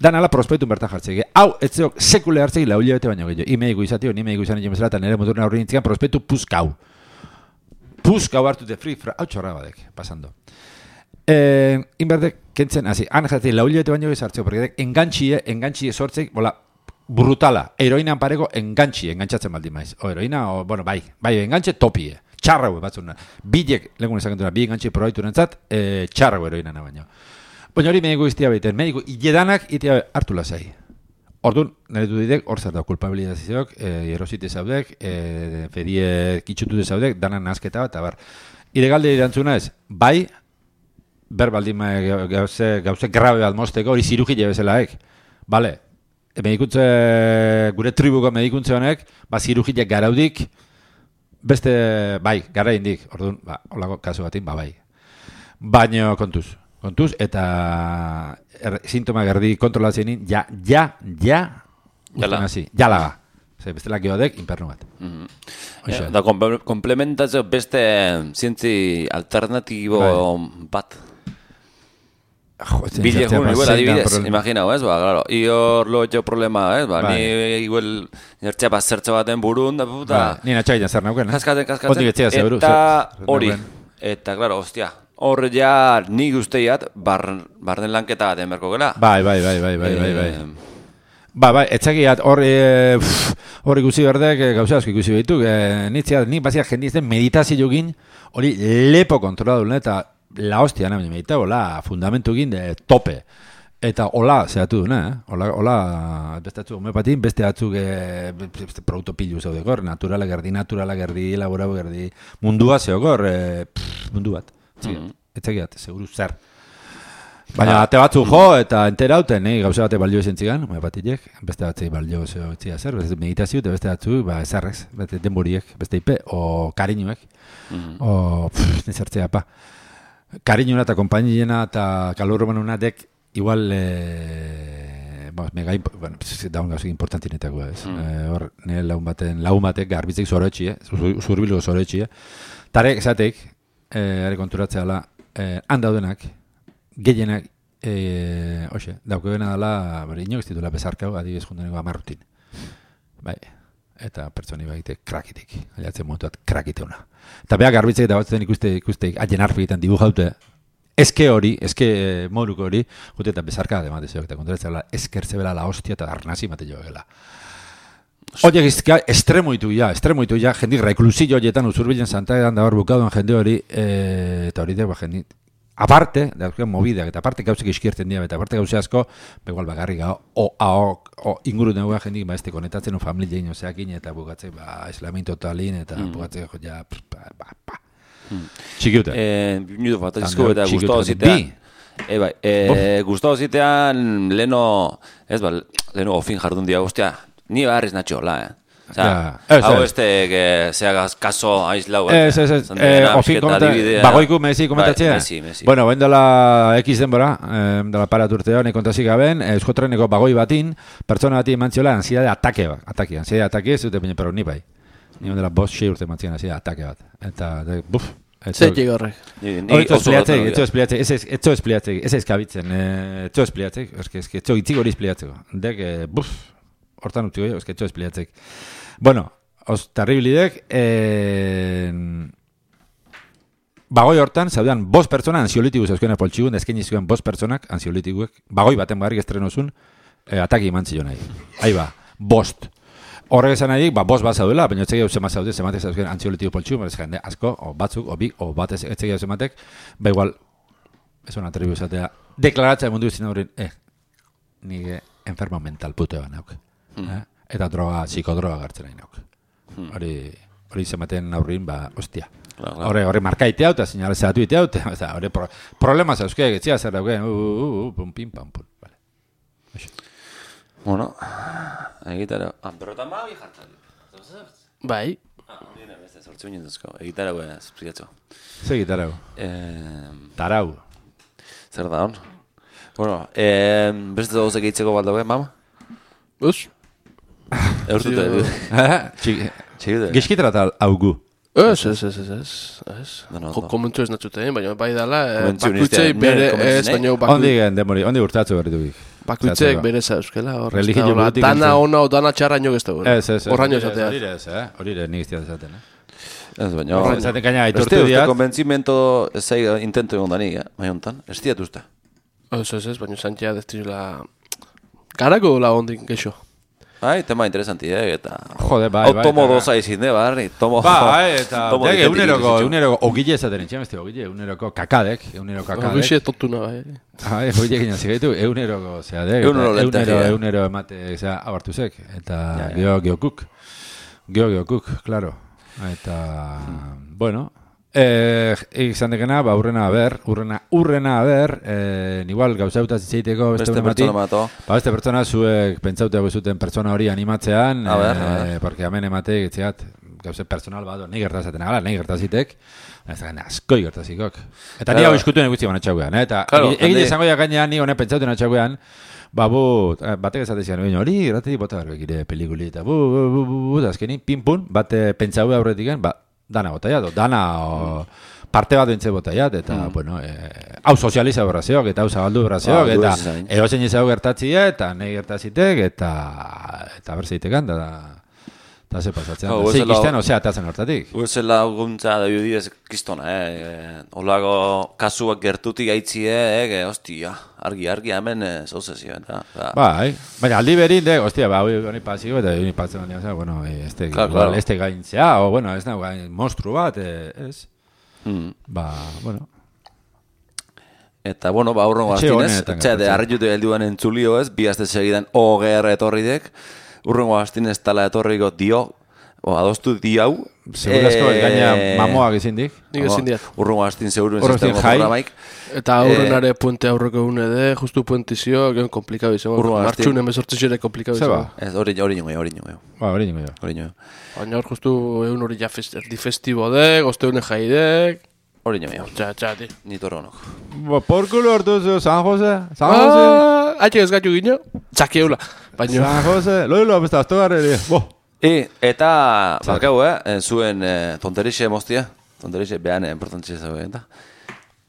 Speaker 2: Dan ala prospektun bertan jartzeke. Hau, etzeok sekule hartzeki lau hilabete baino gehiago. Imeiko izatio, nimeiko izan egin bezala, eta nire motorren aurri nintzikan prospektu puskau. Puskau hartute free, fra, hau txorra badek, pasando. Eh, inberdek, kentzen hasi. Han jartzeki lau hilabete baino gehiago hartzeko, porque engantxie, engantxie sortzek, bola, brutala. Heroinan pareko engantxi, engantxatzen baldin maiz. O heroina, o, bueno, bai, bai, engantxe topie. Txarra hue batzuna. Bilek, legun esan duna, bi engantxe probaitu nentzat, e, txarra hue heroinana baino. Baina hori mediku iztia baiten, mediku hiledanak itea hartu lasai. Orduan, nire du didek, hor zer da kulpabilizazioak, e, erosite zaudek, e, fedie kitxutute zaudek, danan nasketa bat, eta bar. Ilegalde erantzuna ez, bai, ber baldin ma gauze, gauze grabe bat mosteko, hori zirugile bezalaek. Bale, medikuntze, gure tribuko medikuntze honek, ba, zirugile garaudik, beste, bai, gara indik, orduan, ba, holako kasu batin, ba, bai. Baina kontuz, kontuz, eta er, sintoma gerdi kontrolatzen ja, ja, ja,
Speaker 1: Jala.
Speaker 2: hasi, jalaga. Ze, bestela geodek, inpernu bat.
Speaker 1: Mhm.
Speaker 2: Hoxe.
Speaker 1: Ja, da komple- komplementatzeo beste zientzi alternatibo
Speaker 2: Bai.
Speaker 1: bat.
Speaker 2: Jo, ez
Speaker 1: Bile
Speaker 2: ba,
Speaker 1: igual adibidez, imaginau, ez, ba, claro, ior lo etxo problema, ez, ba,
Speaker 2: Bai.
Speaker 1: ni igual nertzea bat zertxe baten burun, da puta,
Speaker 2: Ba, ni natxaitan zer nauken, eh?
Speaker 1: kaskaten, kaskaten, eta
Speaker 2: zer-
Speaker 1: hori, eta, claro, ostia, hor ja, ni guzteiat, bar, lanketa baten berko gela.
Speaker 2: Bai, bai, bai, bai, bai, bai, bai.
Speaker 1: Eh,
Speaker 2: Ba, bai, etzakiat hor e, hor ikusi berdek e, gauza asko ikusi behitu, e, nitzia, ni bazia jendizten meditazio gin, hori lepo kontrolatu eta la hostia, nahi medita, hola, fundamentu gin de tope. Eta hola, zehatu duna, eh? Hola, hola, beste atzuk homeopatin, beste atzuk e, beste produktu pilu zaudekor, naturala gerdi, naturala gerdi, elaborau gerdi, mundua zeokor, e, pff, mundu bat.
Speaker 1: Mhm.
Speaker 2: Etzakiat, seguru zer. Baina ate batzu jo eta enterauten, eh, gauza bate balio ezen zigan, homeopatiek, beste batzei balio zeo zer, beste meditazio, eta beste batzu, ba, ezarrez, beste denboriek, beste ipe, o kariñuek,
Speaker 1: mhm.
Speaker 2: o, pff, nezertzea, pa. Kariñuna eta kompainiena eta kalorromanuna dek, igual, e, bo, mega, impo- bueno, daun gauzik importantinetako, ez.
Speaker 1: Mm.
Speaker 2: Eh, hor, nire lagun baten, lagun batek, garbitzek zoroetxi, eh, zur- zurbilgo zoroetxi, eh. Tarek, esatek, eh, are konturatzea la, eh, han daudenak, gehienak, eh, hoxe, daukegena dela, bari, inoiz titula bezarkau, adibidez jundeneko amarrutin. Bai, eta pertsoni baite krakitik, aliatzen momentuat krakiteuna. Eta beha garbitzek eta batzen ikuste, ikuste, haien arpi egiten dibujaute, eske hori, eske eh, moruko hori, jute eta bezarka demate zeok, eta kontratzea, eskertze bela la hostia eta arnazi mate jo gela. Oiek izka, estremo ditu ja, estremo ditu ja, jendik reklusillo horietan usurbilen santa edan da hor bukaduan jende hori, e, eta hori de, ba, jendi, aparte, dauzkan mobideak, eta aparte gauzek iskiertzen dira, eta aparte gauze asko, begual bagarrik gau, o, a, o, o inguru dugu jendik, ba, ez te konetatzen, o familia inozeakin, eta bukatzen, ba, islamin totalin, eta mm. bukatzen, jo, ja, pff, ba, ba, ba.
Speaker 1: Mm.
Speaker 2: Txikiute.
Speaker 1: Eh, fantastiko
Speaker 2: Tango,
Speaker 1: eta gustatu zitean.
Speaker 2: bi.
Speaker 1: E, bai, e, gustatu zitean leno, ez ba, leno ofin jardun dia, ostia, ni barriz natxo, la, eh.
Speaker 2: Ja, ez,
Speaker 1: hau este, que zeagaz kaso aizlau. eh.
Speaker 2: Ez, ez, ez,
Speaker 1: Zan
Speaker 2: eh, ofin komenta,
Speaker 1: adibidea.
Speaker 2: bagoiku mezi komentatzea?
Speaker 1: Bai, Messi.
Speaker 2: Bueno, ben dela X denbora, eh, dela para urteo, nek kontazik gaben, eh, euskotreneko bagoi batin, pertsona bati eman ziola, ansiedade atake bat, atake, ansiedade atake, ez dute baina, pero ni bai. Ni dela bost sei urte eman zian, ansiedade atake bat. Eta, de, buf,
Speaker 3: horrek.
Speaker 1: Ni, ni
Speaker 2: Hori, etzo
Speaker 1: oso
Speaker 2: espliatzek,
Speaker 1: gozoak
Speaker 2: etzo
Speaker 1: dira.
Speaker 2: espliatzek, ez ez etzo espliatzek, ez ez kabitzen, eh, etzo espliatzek, eske, eske, etzo itzik hori espliatzeko. Dek, eh, buf, hortan utzi goi, eske etzo espliatzek. Bueno, os terribilidek, eh, bagoi hortan, zaudean, bost pertsona ansiolitiku zeuzkena poltsigun, eskaini zuen bost pertsonak ansiolitikuek, bagoi baten bagarrik estrenozun, eh, ataki eman zion nahi. Ahí ba, bost. Horrek esan nahi, ba, bost bat zaudela, baina etzegi hau zema zaude, zematek zauzken antsiolitiku poltsigun, ez jende asko, o batzuk, o bi, o bat etzegi hau zematek, ba igual, ez hona atribu esatea, deklaratza mundu izin horren, eh, nire enfermo mental pute bat nauk. Eh? Eta droga, psikodroga gartzen nahi nauk. Hori, hori zematen aurrin, ba, ostia.
Speaker 1: Claro.
Speaker 2: Horre, horre markaitea eta sinalizatu itea, eta horre pro, problema zauzke, getzia zer dauke, uh, uh, uh, pum, pim, pam, pum. Vale.
Speaker 1: Bueno, egitara, ah, berrotan ba, bi jartzen.
Speaker 3: Bai.
Speaker 1: Ah, nire beste sortzu nintuzko, egitara guen espliatzo.
Speaker 2: Ze gitarau.
Speaker 1: Eh,
Speaker 2: Tarau.
Speaker 1: zer da hon? Bueno, eh, beste gauzek eitzeko baldagoen, mama?
Speaker 3: Us?
Speaker 1: Eurtute,
Speaker 2: Txiki.
Speaker 1: txigide.
Speaker 2: Gizkitara tal augu.
Speaker 3: Ez, ez, ez, ez, ez. Komentu ez natzuten, baina bai dala, eh, bakuitzei bere, ez, baina
Speaker 2: Ondi
Speaker 3: baku,
Speaker 2: gen, demori, ondi urtatzu berritu bik.
Speaker 3: bakuitzek bere hor, ez da,
Speaker 2: Religio
Speaker 3: hola,
Speaker 2: burutik
Speaker 3: Dana ona o dana txarra gezta gure.
Speaker 2: Ez, ez, ez.
Speaker 3: Horraino
Speaker 2: hori ez,
Speaker 3: esatea.
Speaker 2: Hori ez, eh? Hori ez, nik iztia esaten, eh?
Speaker 1: Ez baina...
Speaker 2: Horren esaten gaina aitortu
Speaker 1: Beste, uste
Speaker 2: diat.
Speaker 1: konbentzimento zai intento egon dani, eh? Bai hontan, ez diat uste.
Speaker 3: Ez, ez, ez, baina zantia destizula... Garako la ondin, geixo.
Speaker 1: Bai, tema interesanti, eh? Eta...
Speaker 2: Jode, bai, bai,
Speaker 1: Automo
Speaker 2: eta-
Speaker 1: doza izin, eh, barri? Tomo...
Speaker 2: Ba, eta
Speaker 1: tomo
Speaker 2: eguneroko,
Speaker 1: izitxo.
Speaker 2: eguneroko, ogile esaten entxean, beste ogile, eguneroko kakadek, eguneroko kakadek.
Speaker 3: Hoxe totuna, bai.
Speaker 2: Ah, ogile gina zigaitu, eguneroko, zera dek,
Speaker 1: Egunero
Speaker 2: eta
Speaker 1: lentegia.
Speaker 2: egunero, egunero emate, zera, abartuzek, eta
Speaker 1: Ja, ja.
Speaker 2: geho, geokuk, geho, geokuk, claro, eta, bueno, Eh, izan dekena, ba, urrena ber, urrena, urrena ber, eh, igual gauza zitzeiteko beste,
Speaker 1: Beste pertsona mato.
Speaker 2: Ba, beste pertsona zuek pentsaute zuten pertsona hori animatzean,
Speaker 1: A ber, a
Speaker 2: eh, porque hemen emate, etxeat, gauze personal bat, nahi gertazaten, ala, nahi gertazitek, ez da, askoi gertazikok. Eta ni
Speaker 1: Claro.
Speaker 2: hau iskutuen eguzti baina txauean, eh? eta
Speaker 1: Claro,
Speaker 2: egin izango ja gainean, ni honen pentsauten txauean, ba, bu, eh, batek esate zian, baina hori, irratetik bota berbekire pelikuli, eta bu, bu, bu, bu, bu, azkenin, pinpun, bate pentsau aurretik, ba, dana bota jat, o, dana, o, parte bat bentze bota jat, eta, bueno, eh, hau sozializa berrazioak, eta hau zabaldu berrazioak,
Speaker 1: Ba,
Speaker 2: eta
Speaker 1: ezain.
Speaker 2: egozen izau gertatzi, eta nahi gertazitek, eta, eta berzeitekan, da, eta ze pasatzen,
Speaker 1: Hau,
Speaker 2: da,
Speaker 1: ez
Speaker 2: ze ikisten, osea, atatzen hortatik.
Speaker 1: Uezela guntza da bidez kistona, eh? eh, Olago kasuak gertutik aitzie, eh? que, Ostia, argi, argi hemen eh, zauze zio, eta...
Speaker 2: Bai, baina aldi berin, de, ostia, ba, hori honi pasio, eta honi patzen honi, osea, bueno, eh, este,
Speaker 1: Claro,
Speaker 2: igual,
Speaker 1: claro.
Speaker 2: este gaintzea, o, bueno, ez da, gain, monstru bat, eh, ez,
Speaker 1: Mm.
Speaker 2: ba, bueno,
Speaker 1: Eta, bueno, ba, astinez,
Speaker 2: honetan
Speaker 1: etxe, de
Speaker 2: gertatzen.
Speaker 1: harritute helduan entzulio ez, bi aste segidan OGR etorri urrengo astinez tala etorriko dio, o, adostu di hau.
Speaker 2: segurazko,
Speaker 1: eh,
Speaker 2: gaina mamoak izin dik.
Speaker 3: Nik ezin diat.
Speaker 1: Urrengo astin seguru
Speaker 2: astin jai.
Speaker 1: programaik.
Speaker 3: Eta aurrenare puente aurreko une de, justu puentizio, gen komplikau izango.
Speaker 1: Urrua arte.
Speaker 3: Martxun emezortzi xere komplikau
Speaker 2: Ze
Speaker 3: izango.
Speaker 1: Ez, hori, hori nio, hori nio,
Speaker 2: Ba, hori jo.
Speaker 1: hori nio,
Speaker 3: Baina hor justu egun hori ja fest, erdi festibo dek, osteune jaidek.
Speaker 1: hori nio,
Speaker 3: Txa, txa, ti.
Speaker 1: ni toro nok.
Speaker 2: Ba, por culo hartu zu, San Jose, San Jose,
Speaker 3: Ah, haitxe ez gaitu gino, txakieula. Baina,
Speaker 2: San Jose, loilo, besta, azto garreri, bo.
Speaker 1: E, eta, barkau, eh, eh, zuen eh, tonterixe moztia, tonterixe behan eh, importantzia zauen, eta.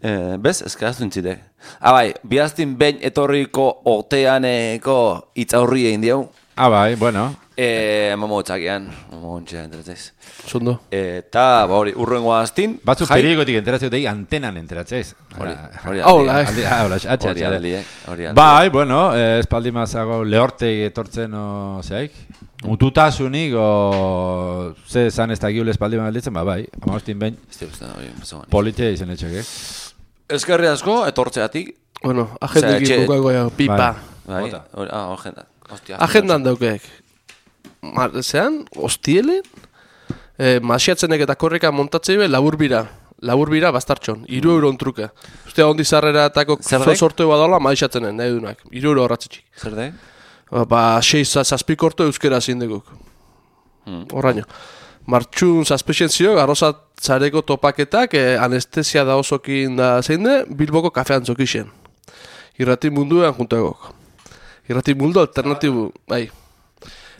Speaker 1: Eh, bez, eskaztu intzitek. Ah, bai, bihaztin behin etorriko oteaneko itzaurri egin diau.
Speaker 2: Ah, bai, bueno,
Speaker 1: Eh, mamo txakian, mamo ontsia entretzeiz.
Speaker 3: zondo.
Speaker 1: Eta, ba hori, urrengo aztin.
Speaker 2: batzu
Speaker 1: jai-
Speaker 2: perigotik enteratzeu dei antenan enteratzeiz.
Speaker 1: Hori, hori
Speaker 3: Hau,
Speaker 1: aldi,
Speaker 3: la, eh.
Speaker 2: Aldi, ah, hola, atxe,
Speaker 1: Hori aldi, eh, hori aldi.
Speaker 2: Bai, bueno, eh, espaldi mazago lehortei etortzen o, zeaik, mututasunik o ze zan ez da giule espaldi malditzen, ba, bai, amagostin behin,
Speaker 1: Ez dira uste, hori, gani.
Speaker 2: politia izan etxek, eh?
Speaker 1: Ezkerri asko, etortzeatik.
Speaker 3: Bueno, agendekin bukako pipa.
Speaker 2: Bai.
Speaker 1: Bai, hori- ah, agenda. Hostia.
Speaker 3: Agendan daukek. Zean, ostielen, eh, masiatzenek eta korreka montatzei be, labur bira. Labur bira bastartxon, iru euron truke. Ustea ondi zarrera
Speaker 1: daik?
Speaker 3: sortu badala maizatzenen, nahi dunak. Iru euro horratzetxik.
Speaker 1: Zer da?
Speaker 3: Ba, sei za- zazpi korto euskera zindeguk.
Speaker 1: Hmm.
Speaker 3: Horraino. Martxun zazpezientzio, arroza zareko topaketak, eh, anestesia da osokin da zein de, Bilboko kafean zokixen. Irrati munduan juntagok. Irrati mundu alternatibu, bai.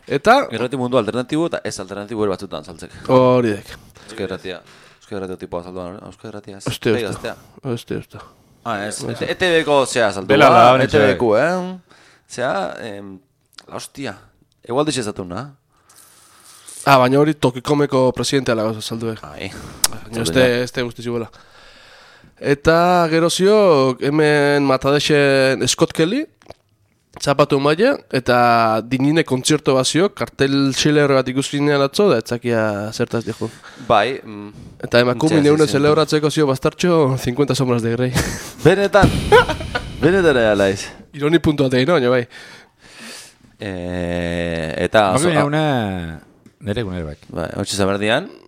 Speaker 3: Eta,
Speaker 1: Irrati mundu alternatibo eta ez alternatibo ere batzutan saltzek.
Speaker 3: hori dek.
Speaker 1: Euskal Irratia. Euskal Irratio tipoa salduan? Euskal Irratia.
Speaker 3: Uste,
Speaker 1: Bai,
Speaker 3: uste.
Speaker 1: gaztea.
Speaker 3: Uste, uste.
Speaker 1: Ah, ez. ETV-ko zea saldu.
Speaker 2: Bela da, hori
Speaker 1: ETV-ko, eh? Zea, em, hostia. Igual dixe zatu, na?
Speaker 3: Ah, baina hori tokikomeko presidentea lagoz salduek.
Speaker 1: Ai.
Speaker 3: Baina este, este guzti zibuela. Eta gerozio, hemen matadexen Scott Kelly, zapatu maia, eta dinine kontzerto bazio, kartel txilerro bat ikuskinean atzo, da etzakia zertaz dijo.
Speaker 1: Bai, mm,
Speaker 3: Eta emakumin
Speaker 1: Txea,
Speaker 3: eune
Speaker 1: sí, sí.
Speaker 3: celebratzeko zio bastartxo, 50 sombras de grey.
Speaker 1: benetan. benetan ere alaiz.
Speaker 3: Ironi puntua tegin, baina bai.
Speaker 1: Eh, eta...
Speaker 2: Bine una... Nere gunere bak.
Speaker 1: Bai, zaberdian. I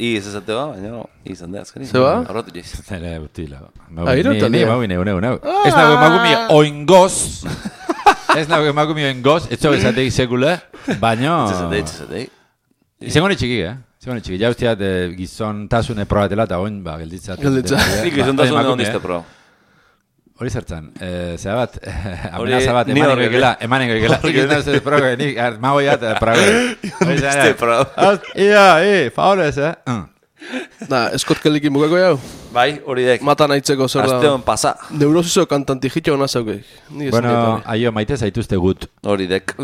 Speaker 1: ez ezateo, baina izan da azkari.
Speaker 3: Zeba?
Speaker 1: Arrotu jiz.
Speaker 2: Nere utila.
Speaker 3: Ah, hiru
Speaker 2: Ni
Speaker 3: taldea.
Speaker 2: mau bine, une, une. Ez nago emagumi oingoz. Ez nago emagumi oingoz. Ez zago esategi sekule. Baina...
Speaker 1: Ez ezatei, ez ezatei.
Speaker 2: Izango ni txiki, eh? Izango ni txiki. Ja usteat eh, gizon tasune probatela eta oin, ba, gelditzat.
Speaker 3: Gelditza.
Speaker 1: Nik
Speaker 2: Ba,
Speaker 1: izan da zuen
Speaker 2: emakume,
Speaker 1: egon dizte
Speaker 2: eh?
Speaker 1: pro.
Speaker 2: Hori zertzen, eh, zera bat,
Speaker 1: Hori
Speaker 2: amenaza bat,
Speaker 1: ni
Speaker 2: emanen goikela, emanen goikela. Ez da zure proge, nik, ar, mago jat, proge.
Speaker 1: Dizte pro.
Speaker 2: Ia, eh, favorez, eh? Mm.
Speaker 3: Da, Scott Kellykin bukako jau,
Speaker 1: Bai, hori dek.
Speaker 3: mata nahitzeko zer da.
Speaker 1: Asteon pasa.
Speaker 3: Neurosizo kantanti hitxo hona zaukek. Ni esan
Speaker 2: Bueno, aio, maite zaituzte gut.
Speaker 1: Hori dek.